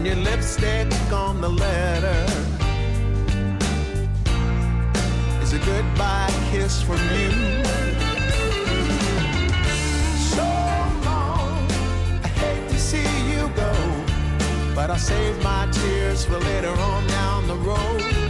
And your lipstick on the letter is a goodbye kiss from you. So long, I hate to see you go, but I'll save my tears for later on down the road.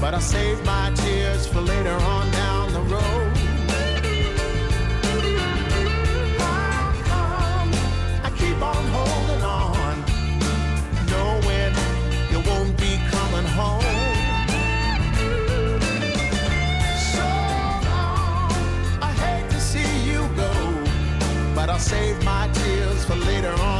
but I save my tears for later on down the road. I keep on holding on, knowing you won't be coming home? So long, I hate to see you go, but I'll save my tears for later on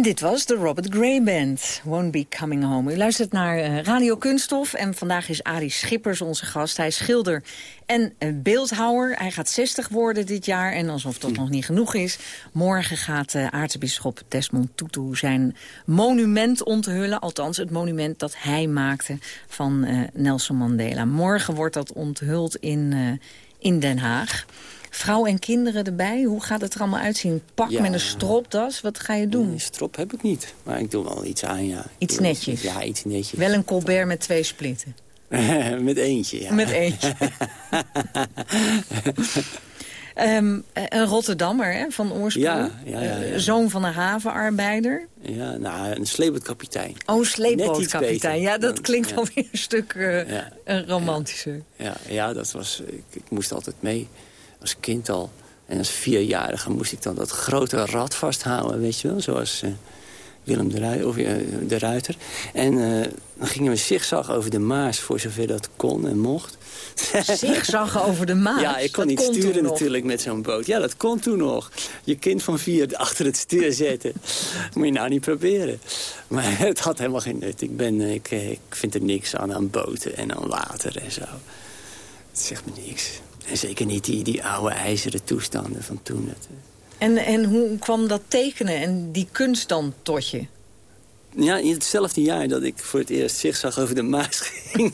En dit was de Robert Gray Band, Won't Be Coming Home. U luistert naar eh, Radio Kunststof en vandaag is Arie Schippers onze gast. Hij is schilder en eh, beeldhouwer. Hij gaat 60 worden dit jaar en alsof dat nog niet genoeg is... morgen gaat uh, aartsbisschop Desmond Tutu zijn monument onthullen. Althans, het monument dat hij maakte van eh, Nelson Mandela. Morgen wordt dat onthuld in, eh, in Den Haag. Vrouw en kinderen erbij, hoe gaat het er allemaal uitzien? Pak Ja. met een stropdas, wat ga je doen? Een strop heb ik niet, maar ik doe wel iets aan, ja. Iets netjes. Ja, iets netjes. Wel een Colbert met twee splitten. Met eentje, ja. Met eentje. Ehm, een Rotterdammer hè, van oorsprong. Ja, ja, ja, ja. Eh, zoon van een havenarbeider. Ja, nou, een sleepbotkapitein. Oh, iets sleepbootkapitein. Ja, dat klinkt ja. wel weer een stuk eh, een romantischer. Ja, ja dat was, ik, ik moest altijd mee, als kind al. En als vierjarige moest ik dan dat grote rad vasthouden, weet je wel. Zoals eh, Willem de, Ruiter, of, eh, de Ruiter. En eh, dan gingen we zigzag over de Maas, voor zover dat kon en mocht. Zigzaggen over de Maas. Ja, ik kon dat niet kon sturen nog. natuurlijk met zo'n boot. Ja, dat kon toen nog. Je kind van vier achter het stuur zetten. Moet je nou niet proberen. Maar het had helemaal geen nut. Ik, ben, ik, ik vind er niks aan, aan boten en aan water en zo. Het zegt me niks. Zeker niet die, die oude ijzeren toestanden van toen. Dat, eh. En, en hoe kwam dat tekenen en die kunst dan tot je? Ja, in hetzelfde jaar dat ik voor het eerst zigzag over de Maas ging...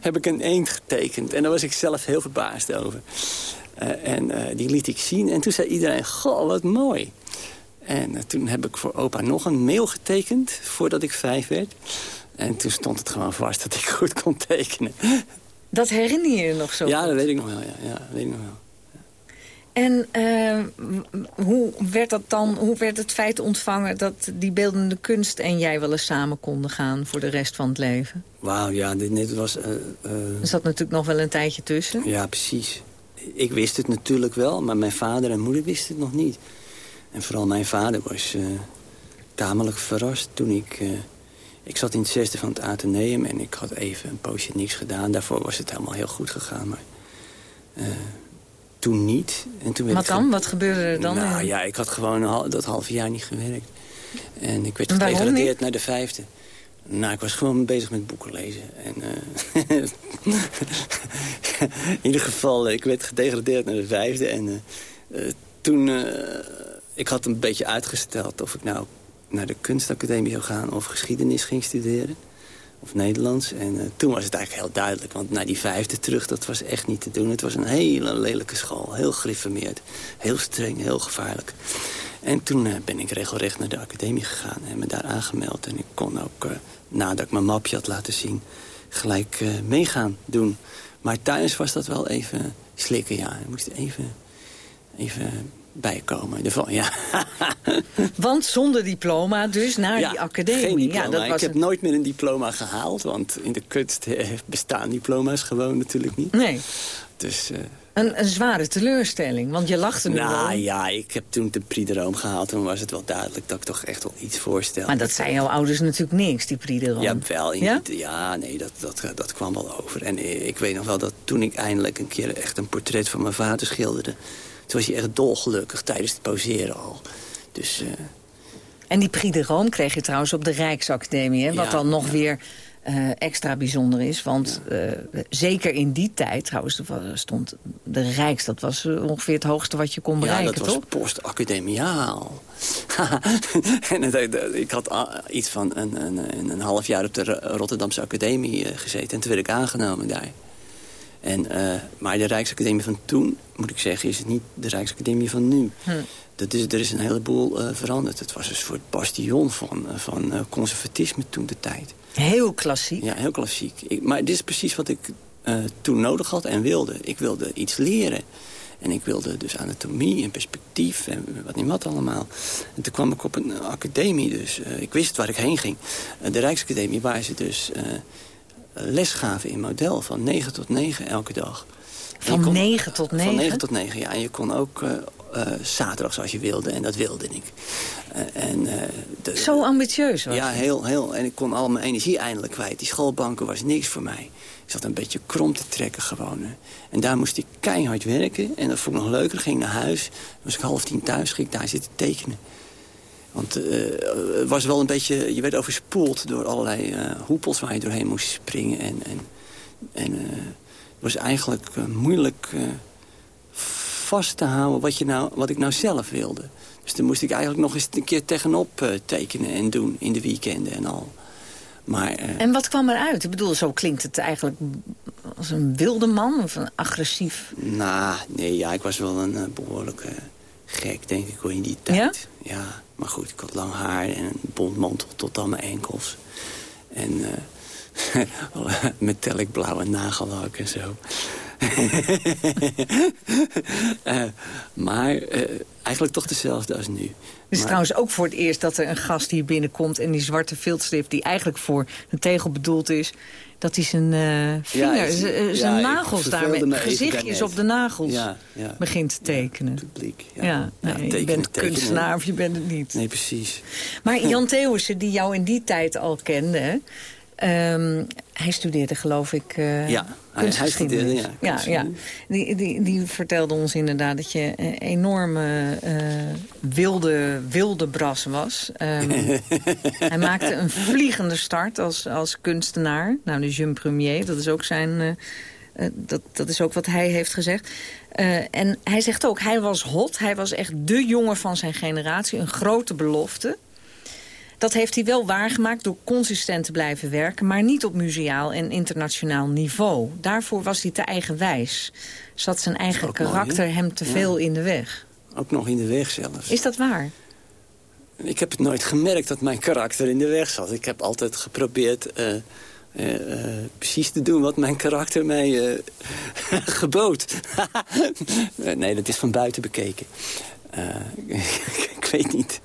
heb ik een eend getekend. En daar was ik zelf heel verbaasd over. Eh, en eh, die liet ik zien. En toen zei iedereen, goh, wat mooi. En toen heb ik voor opa nog een mail getekend... voordat ik vijf werd. En toen stond het gewoon vast dat ik goed kon tekenen. Dat herinner je je nog zo ja, goed? dat weet ik nog wel. Ja, ja weet ik nog wel. En eh, w- hoe werd dat dan? Hoe werd het feit ontvangen dat die beeldende kunst en jij wel eens samen konden gaan voor de rest van het leven? Wauw, ja, dit, dit was... eh, Er zat natuurlijk nog wel een tijdje tussen. Ja, precies. Ik wist het natuurlijk wel, maar mijn vader en moeder wisten het nog niet. En vooral mijn vader was eh, tamelijk verrast toen ik... eh, ik zat in het zesde van het Atheneum en ik had even een poosje niks gedaan. Daarvoor was het helemaal heel goed gegaan, maar eh, toen niet. En toen werd Wat dan? Wat gebeurde er dan? Nou ja, ik had gewoon hal- dat halve jaar niet gewerkt. En ik werd gedegradeerd naar de vijfde. Nou, ik was gewoon bezig met boeken lezen. En, uh, in ieder geval, ik werd gedegradeerd naar de vijfde. En uh, toen, ik had een beetje uitgesteld of ik nou naar de kunstacademie zou gaan... of geschiedenis ging studeren, of Nederlands. En toen was het eigenlijk heel duidelijk, want naar die vijfde terug... dat was echt niet te doen. Het was een hele lelijke school, heel griffemeerd. Heel streng, heel gevaarlijk. En toen ben ik regelrecht naar de academie gegaan en me daar aangemeld. En ik kon ook nadat ik mijn mapje had laten zien, gelijk meegaan doen. Maar thuis was dat wel even slikken, ja. Ik moest even, even bijkomen ervan, ja. want zonder diploma dus naar die academie. Geen diploma. Ja, dat was ik heb nooit meer een diploma gehaald, want in de kunst eh, bestaan diploma's gewoon natuurlijk niet. Nee. Dus... Uh, een, een, zware teleurstelling, want je lachte nu Nou wel. ja, ik heb toen de Prix de Rome gehaald. Toen was het wel duidelijk dat ik toch echt wel iets voorstel. Maar dat zijn jouw ouders natuurlijk niks, die Prix de Rome. Ja, wel. Ja? ja, nee, dat, dat, dat kwam wel over. En ik weet nog wel dat toen ik eindelijk een keer echt een portret van mijn vader schilderde... toen was hij echt dolgelukkig tijdens het poseren al. Dus... Uh... En die Prix de Rome kreeg je trouwens op de Rijksacademie, hè? Wat Ja, dan nog ja. weer eh, extra bijzonder is. Want eh, zeker in die tijd, trouwens, stond de Rijks... dat was eh, ongeveer het hoogste wat je kon Ja, bereiken, dat was toch? postacademiaal. en het, ik had ah, iets van een, een, een, half jaar op de Ro- Rotterdamse Academie eh, gezeten. En toen werd ik aangenomen daar. En, eh, maar de Rijksacademie van toen, moet ik zeggen, is het niet de Rijksacademie van nu. Hm. Dat is, er is een heleboel eh, veranderd. Het was een soort bastion van, eh, van conservatisme toen de tijd. Heel klassiek. Ja, heel klassiek. Ik, maar dit is precies wat ik toen nodig had en wilde. Ik wilde iets leren. En ik wilde dus anatomie en perspectief en wat niet wat allemaal. En toen kwam ik op een academie, dus ik wist waar ik heen ging. De Rijksacademie, waar ze dus les gaven in model van 9 tot 9 elke dag. Van kon- 9 tot 9? Van 9 tot 9, ja. En je kon ook eh eh, zaterdags als je wilde, en dat wilde ik. Eh, en, de- Zo ambitieus was ja, heel, heel. En ik kon al mijn energie eindelijk kwijt. Die schoolbanken was niks voor mij. Ik zat een beetje krom te trekken gewoon. hè. En daar moest ik keihard werken. En dat vond ik nog leuker. Ik ging naar huis. Dan was ik half tien thuis. Ging ik daar zitten tekenen. Want eh, het was wel een beetje... Je werd overspoeld door allerlei eh, hoepels waar je doorheen moest springen. En, en, en eh, het was eigenlijk moeilijk vast te houden wat, je nou, wat ik nou zelf wilde. Dus toen moest ik eigenlijk nog eens een keer tegenop tekenen en doen in de weekenden en al. Maar En wat kwam eruit? Ik bedoel, zo klinkt het eigenlijk als een wilde man of een agressief... nou, nee, ja, ik was wel een eh, behoorlijke gek, denk ik, hoor, in die tijd. Ja? Maar goed, ik had lang haar en een bondmantel tot aan mijn enkels. En eh metallic blauwe nagellak en zo. Eh, maar eh, eigenlijk toch dezelfde als nu. Het is Maar- trouwens ook voor het eerst dat er een gast hier binnenkomt... en die zwarte viltstift, die eigenlijk voor een tegel bedoeld is... dat hij zijn z- eh, ja, zijn nagels verveelde daarmee... me even gezichtjes op de nagels Ja, ja. begint te tekenen. publiek. Ja, je bent tekenen. kunstenaar of je bent het niet. Nee, precies. Maar Jan Theeuwissen, die jou in die tijd al kende... ehm, hij studeerde geloof ik uh, Ja, hij- kunstgeschiedenis. hij studeerde, ja, ja. Die, die, die vertelde ons inderdaad dat je een enorme eh, wilde, wilde bras was. Ehm, hij maakte een vliegende start als, als kunstenaar. Nou, de jeune premier, dat is ook zijn... eh, eh, dat, dat is ook wat hij heeft gezegd. Eh, en hij zegt ook, hij was hot. Hij was echt de jongen van zijn generatie. Een grote belofte. Dat heeft hij wel waargemaakt door consistent te blijven werken... maar niet op museaal en internationaal niveau. Daarvoor was hij te eigenwijs. Zat zijn eigen mooi, karakter hem te Ja. veel in de weg. Ook nog in de weg zelfs. Is dat waar? Ik heb het nooit gemerkt dat mijn karakter in de weg zat. Ik heb altijd geprobeerd eh, eh, eh, precies te doen wat mijn karakter mij eh, gebood. Nee, dat is van buiten bekeken. Ik weet niet.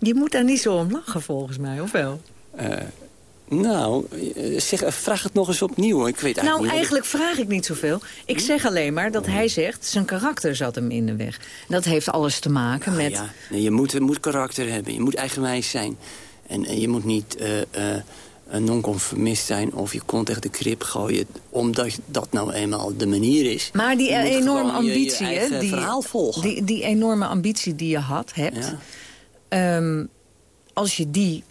Je moet daar niet zo om lachen volgens mij, of wel? Eh, nou, eh, zeg, eh, vraag het nog eens opnieuw. Ik weet eigenlijk Nou, niet eigenlijk vraag ik niet zoveel. Ik zeg alleen maar dat hij zegt, zijn karakter zat hem in de weg. Dat heeft alles te maken met... Ah, Ja, nee, je moet, moet karakter hebben. Je moet eigenwijs zijn. En, en je moet niet eh, een non-conformist zijn of je kont tegen de krip gooien... omdat dat nou eenmaal de manier is. Maar die enorme gewoon je- je ambitie, hè? Die, verhaal volgen. Die, die enorme ambitie die je had, hebt... Ja. Ehm, als je die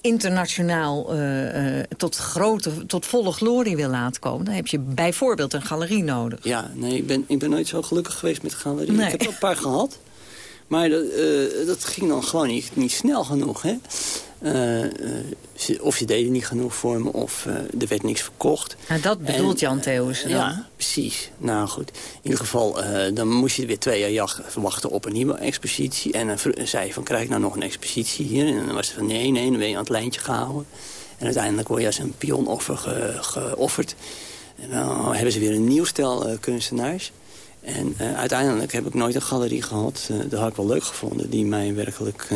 internationaal uh, uh, tot, grote, tot volle glorie wil laten komen... dan heb je bijvoorbeeld een galerie nodig. Ja, nee, ik ben, ik ben nooit zo gelukkig geweest met de galerie. Nee. Ik heb er een paar gehad. Maar dat, uh, dat ging dan gewoon niet, niet snel genoeg. Hè? Uh, uh, of ze deden niet genoeg voor me, of er werd niks verkocht. Nou, dat bedoelt en, Jan Theeuwissen dan? Ja, precies. Nou goed, in ieder geval, dan moest je weer twee jaar wachten op een nieuwe expositie. En dan zei je van, krijg ik nou nog een expositie hier? En dan was het van, nee, nee, dan ben je aan het lijntje gehouden. En uiteindelijk word je als een pionoffer ge, geofferd. En dan hebben ze weer een nieuw stel kunstenaars. En uh, uiteindelijk heb ik nooit een galerie gehad, uh, dat had ik wel leuk gevonden... die mij werkelijk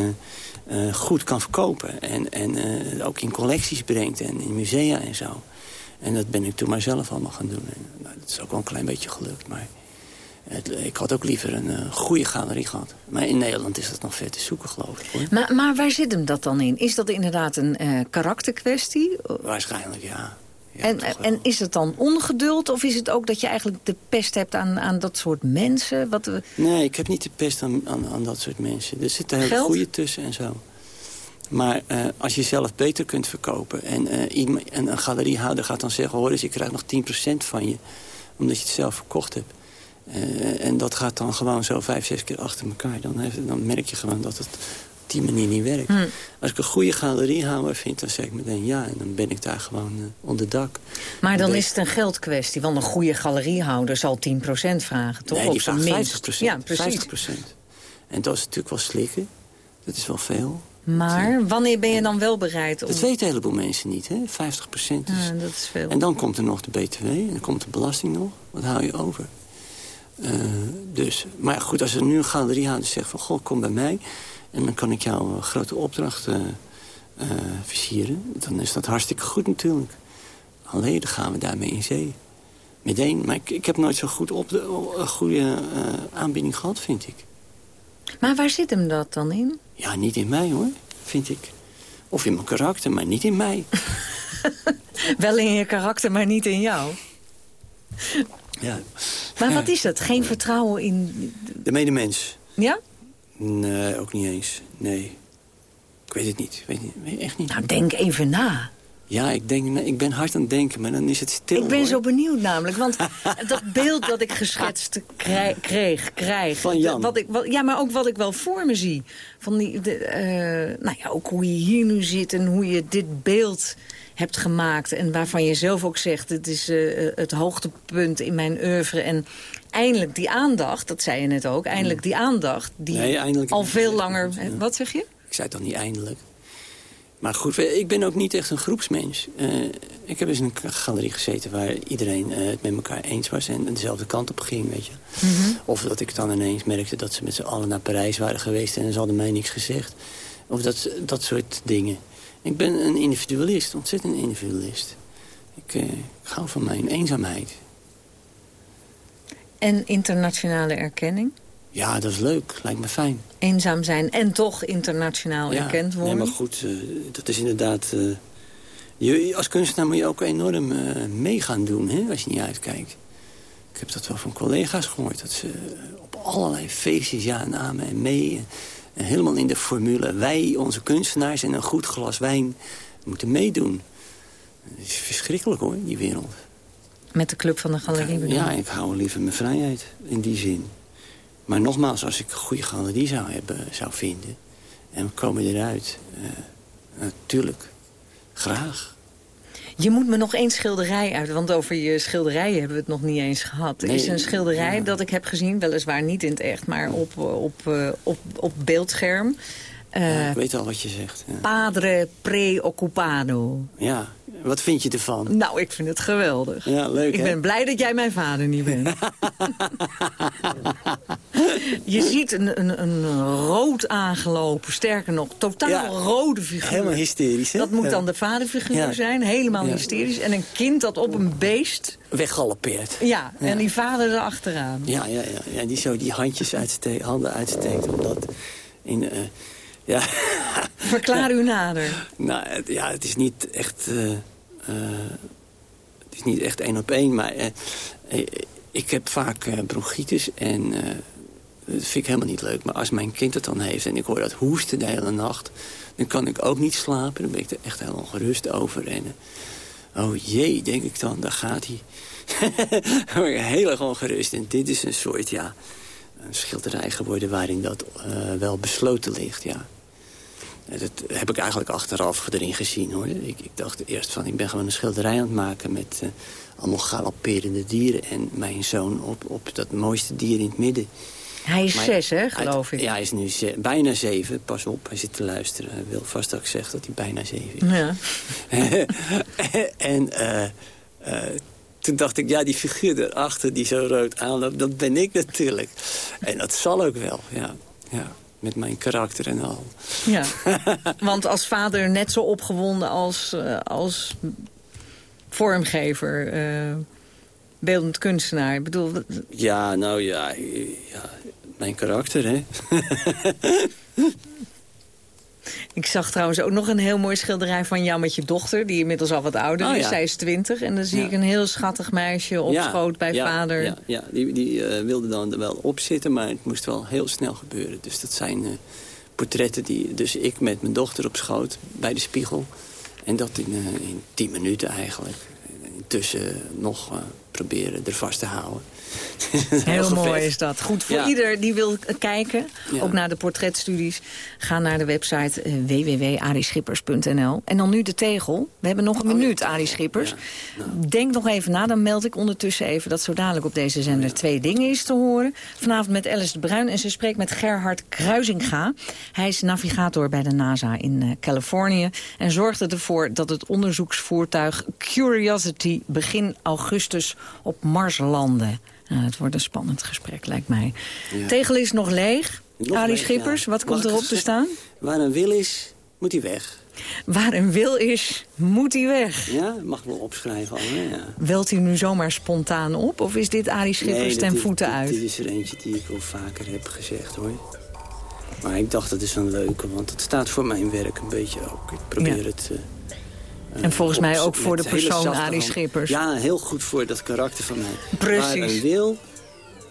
uh, goed kan verkopen. En, en ook in collecties brengt en in musea en zo. En dat ben ik toen maar zelf allemaal gaan doen. En, nou, dat is ook wel een klein beetje gelukt, maar... Het, ik had ook liever een goede galerie gehad. Maar in Nederland is dat nog ver te zoeken, geloof ik. Hoor. Maar, maar waar zit hem dat dan in? Is dat inderdaad een karakterkwestie? Waarschijnlijk, ja en, en is het dan ongeduld of is het ook dat je eigenlijk de pest hebt aan, aan dat soort mensen? Wat we... Nee, ik heb niet de pest aan, aan, aan dat soort mensen. Er zitten hele goede tussen en zo. Maar uh, als je zelf beter kunt verkopen... en, uh, en een galeriehouder gaat dan zeggen... hoor eens, ik krijg nog 10% van je... omdat je het zelf verkocht hebt. Uh, en dat gaat dan gewoon zo vijf, zes keer achter elkaar. Dan, heeft, dan merk je gewoon dat het die manier niet werkt. Hmm. Als ik een goede galeriehouder vind, dan zeg ik meteen ja. En dan ben ik daar gewoon uh, onder dak. Maar dan is het een geldkwestie. Want een goede galeriehouder zal 10% vragen, toch? Nee, die vraagt 50%. Ja, precies. 50%. En dat is natuurlijk wel slikken. Dat is wel veel. Maar wanneer ben je dan wel bereid om... Dat weten een heleboel mensen niet, hè? 50 procent. Ja, dat is veel. En dan komt er nog de BTW en dan komt de belasting nog. Wat hou je over? Uh, dus, maar goed, als er nu een galeriehouder zegt van... goh, kom bij mij en dan kan ik jou een grote opdracht uh, uh, versieren. Dan is dat hartstikke goed natuurlijk. Alleen dan gaan we daarmee in zee. Meteen, maar ik, ik heb nooit zo'n goed op de, uh, goede uh, aanbieding gehad, vind ik. Maar waar zit hem dat dan in? Ja, niet in mij hoor, vind ik. Of in mijn karakter, maar niet in mij. Wel in je karakter, maar niet in jou? Ja. Maar wat is dat? Geen vertrouwen in... De medemens. Ja? Nee, ook niet eens. Nee. Ik weet het niet. Weet, niet. echt niet. Nou, denk even na. Ja, ik, denk, ik ben hard aan het denken, maar dan is het stil. Ik ben zo benieuwd namelijk, want dat beeld dat ik geschetst kreeg, krijg... Van Jan. Wat ik, wat, ja, maar ook wat ik wel voor me zie. Van die, de, uh, nou ja, ook hoe je hier nu zit en hoe je dit beeld hebt gemaakt... en waarvan je zelf ook zegt, het is uh, het hoogtepunt in mijn oeuvre... en eindelijk die aandacht, dat zei je net ook... eindelijk die aandacht die nee, al veel langer... Wat zeg je? Ik zei het dan niet eindelijk. Maar goed, ik ben ook niet echt een groepsmens. Uh, ik heb eens in een galerie gezeten waar iedereen uh, het met elkaar eens was... en dezelfde kant op ging, weet je. Mm -hmm. Of dat ik dan ineens merkte dat ze met z'n allen naar Parijs waren geweest... en ze hadden mij niks gezegd. Of dat, dat soort dingen. Ik ben een individualist, ontzettend individualist. Ik, uh, ik hou van mijn eenzaamheid. En internationale erkenning? Ja, dat is leuk. Lijkt me fijn. Eenzaam zijn en toch internationaal ja, erkend worden? Ja, maar goed, uh, dat is inderdaad... Uh, je, als kunstenaar moet je ook enorm uh, mee gaan doen, hè, als je niet uitkijkt. Ik heb dat wel van collega's gehoord. Dat ze op allerlei feestjes ja en amen en mee. En helemaal in de formule. Wij, onze kunstenaars en een goed glas wijn moeten meedoen. Het is verschrikkelijk hoor, die wereld. Met de club van de galerie? Ja, ik hou liever mijn vrijheid in die zin. Maar nogmaals, als ik een goede galerie zou, hebben, zou vinden... en we komen eruit, uh, natuurlijk, graag. Je moet me nog één schilderij uit, want over je schilderijen hebben we het nog niet eens gehad. Er is een schilderij ja. dat ik heb gezien, weliswaar niet in het echt, maar op, op, op, op, op beeldscherm. Ja, ik weet al wat je zegt. Ja. Padre preoccupado. Ja, wat vind je ervan? Nou, ik vind het geweldig. Ja, leuk, Ik hè? ben blij dat jij mijn vader niet bent. je ziet een, een, een rood aangelopen, sterker nog, totaal ja, rode figuur. Helemaal hysterisch, hè? Dat moet dan de vaderfiguur zijn, helemaal hysterisch. En een kind dat op een beest... Weggalopeert. Ja, en die vader erachteraan. Ja, ja, ja, ja, die zo die handjes uitsteekt, handen uitsteekt, omdat... In, uh, ja. Verklaar u nader. Nou, het, ja, het is niet echt... Uh, uh, het is niet echt één op één, maar... Uh, ik heb vaak bronchitis en Dat vind ik helemaal niet leuk. Maar als mijn kind het dan heeft en ik hoor dat hoesten de hele nacht... dan kan ik ook niet slapen. Dan ben ik er echt heel ongerust over. En, oh jee, denk ik dan, daar gaat hij. dan ben ik heel erg ongerust. En dit is een soort, ja, een schilderij geworden... waarin dat uh, wel besloten ligt, ja. Dat heb ik eigenlijk achteraf erin gezien, hoor. Ik, ik dacht eerst van, ik ben gewoon een schilderij aan het maken... met uh, allemaal galopperende dieren... en mijn zoon op, op dat mooiste dier in het midden. Hij is maar, zes, hè, geloof ik? Ja, hij is nu ze, bijna zeven. Pas op, hij zit te luisteren. Hij wil vast dat ik zeg dat hij bijna zeven is. Ja. en uh, uh, toen dacht ik, ja, die figuur erachter die zo rood aanloopt... dat ben ik natuurlijk. En dat zal ook wel, ja. ja met mijn karakter en al. Ja, want als vader net zo opgewonden als, uh, als vormgever, uh, beeldend kunstenaar. Ik bedoel... Ja, nou ja, ja mijn karakter, hè. Ik zag trouwens ook nog een heel mooi schilderij van jou met je dochter... die inmiddels al wat ouder oh, is. Ja. Zij is twintig. En dan zie ja. ik een heel schattig meisje op ja, schoot bij vader. Ja, ja. die, die uh, wilde dan wel opzitten, maar het moest wel heel snel gebeuren. Dus dat zijn uh, portretten die... Dus ik met mijn dochter op schoot bij de spiegel. En dat in, uh, in tien minuten eigenlijk. En intussen nog proberen er vast te houden. Heel mooi is dat. Goed voor ieder die wil kijken, ook naar de portretstudies. Ga naar de website uh, www.arieschippers.nl. En dan nu de tegel. We hebben nog een oh, minuut, Arie Schippers. Nou. Denk nog even na, dan meld ik ondertussen even... dat zo dadelijk op deze zender twee dingen is te horen. Vanavond met Alice de Bruin en ze spreekt met Gerhard Kruisinga. Hij is navigator bij de NASA in uh, Californië... en zorgde ervoor dat het onderzoeksvoertuig Curiosity... begin augustus op Mars landde. Nou, het wordt een spannend gesprek, lijkt mij. Ja. Tegel is nog leeg. Nog leeg, Schippers, ja. wat komt erop te staan? Waar een wil is, moet hij weg. Waar een wil is, moet hij weg. Ja, mag wel opschrijven al. Ja. Welt u nu zomaar spontaan op? Of is dit Ali Schippers nee, ten voeten uit? Dit is er eentje die ik al vaker heb gezegd, hoor. Maar ik dacht, dat is een leuke, want het staat voor mijn werk een beetje ook. Ik probeer ja. het... Uh, en volgens mij ook voor de persoon Arie Schippers. Ja, heel goed voor dat karakter van mij. Precies. Waar een wil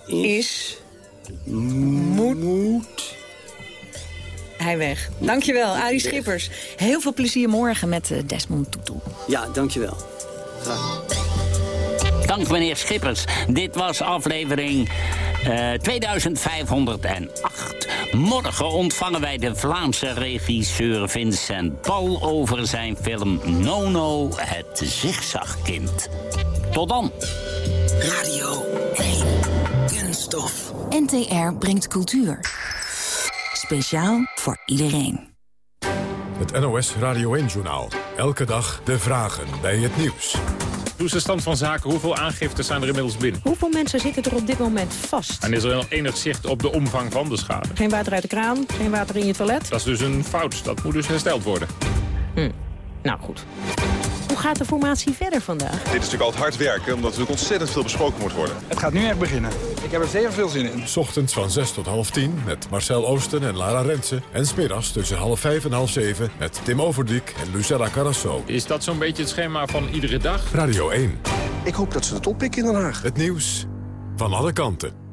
is... is moet... moet... Hij weg. Dankjewel, Arie Schippers. Heel veel plezier morgen met Desmond Tutu. Ja, dankjewel. Graag. Dank meneer Schippers. Dit was aflevering uh, 2508. Morgen ontvangen wij de Vlaamse regisseur Vincent Paul... over zijn film Nono, het zigzagkind. Tot dan. Radio 1. Kunststof. NTR brengt cultuur. Speciaal voor iedereen. Het NOS Radio 1-journaal. Elke dag de vragen bij het nieuws. Hoe is de stand van zaken? Hoeveel aangiften zijn er inmiddels binnen? Hoeveel mensen zitten er op dit moment vast? En is er enig zicht op de omvang van de schade? Geen water uit de kraan, geen water in je toilet? Dat is dus een fout. Dat moet dus hersteld worden. Hm. Nou goed. Hoe gaat de formatie verder vandaag? Dit is natuurlijk altijd hard werken, omdat er ontzettend veel besproken moet worden. Het gaat nu echt beginnen. Ik heb er zeer veel zin in. Ochtends van 6 tot half 10 met Marcel Oosten en Lara Rensen. En smiddags tussen half 5 en half 7 met Tim Overdiek en Lucella Carrasso. Is dat zo'n beetje het schema van iedere dag? Radio 1. Ik hoop dat ze het oppikken in Den Haag. Het nieuws van alle kanten.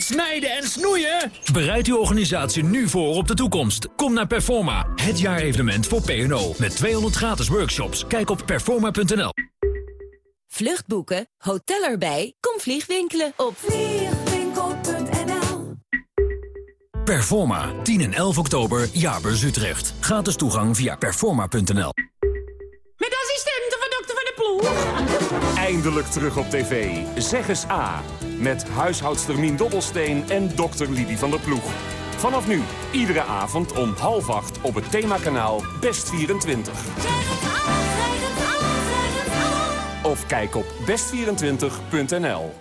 Met snijden en snoeien? Bereid uw organisatie nu voor op de toekomst. Kom naar Performa, het jaarevenement voor P&O. Met 200 gratis workshops. Kijk op performa.nl. Vluchtboeken, hotel erbij, kom vliegwinkelen op vliegwinkel.nl. Performa, 10 en 11 oktober, Jaarbeurs Utrecht. Gratis toegang via performa.nl. Met assistenten Eindelijk terug op tv. Zeg eens A. Met huishoudster Mien Dobbelsteen en dokter Lidie van der Ploeg. Vanaf nu, iedere avond om half acht op het themakanaal Best 24. Of kijk op best24.nl.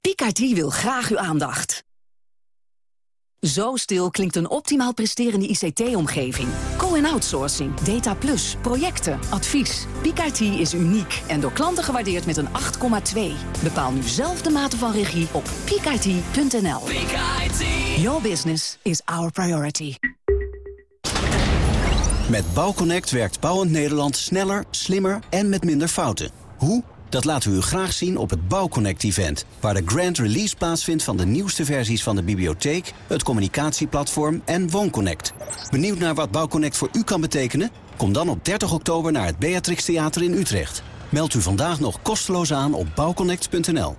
Picardie wil graag uw aandacht. Zo stil klinkt een optimaal presterende ICT-omgeving. Co-en-outsourcing, data plus, projecten, advies. Peak IT is uniek en door klanten gewaardeerd met een 8,2. Bepaal nu zelf de mate van regie op peakit.nl. Your business is our priority. Met Bouwconnect werkt Bouwend Nederland sneller, slimmer en met minder fouten. Hoe? Dat laten we u graag zien op het Bouwconnect-event... waar de grand release plaatsvindt van de nieuwste versies van de bibliotheek... het communicatieplatform en WoonConnect. Benieuwd naar wat Bouwconnect voor u kan betekenen? Kom dan op 30 oktober naar het Beatrix Theater in Utrecht. Meld u vandaag nog kosteloos aan op bouwconnect.nl.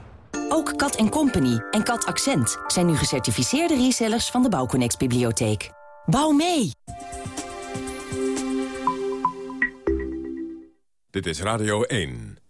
Ook Kat Company en Kat Accent zijn nu gecertificeerde resellers van de Bouwconnect bibliotheek. Bouw mee! Dit is Radio 1.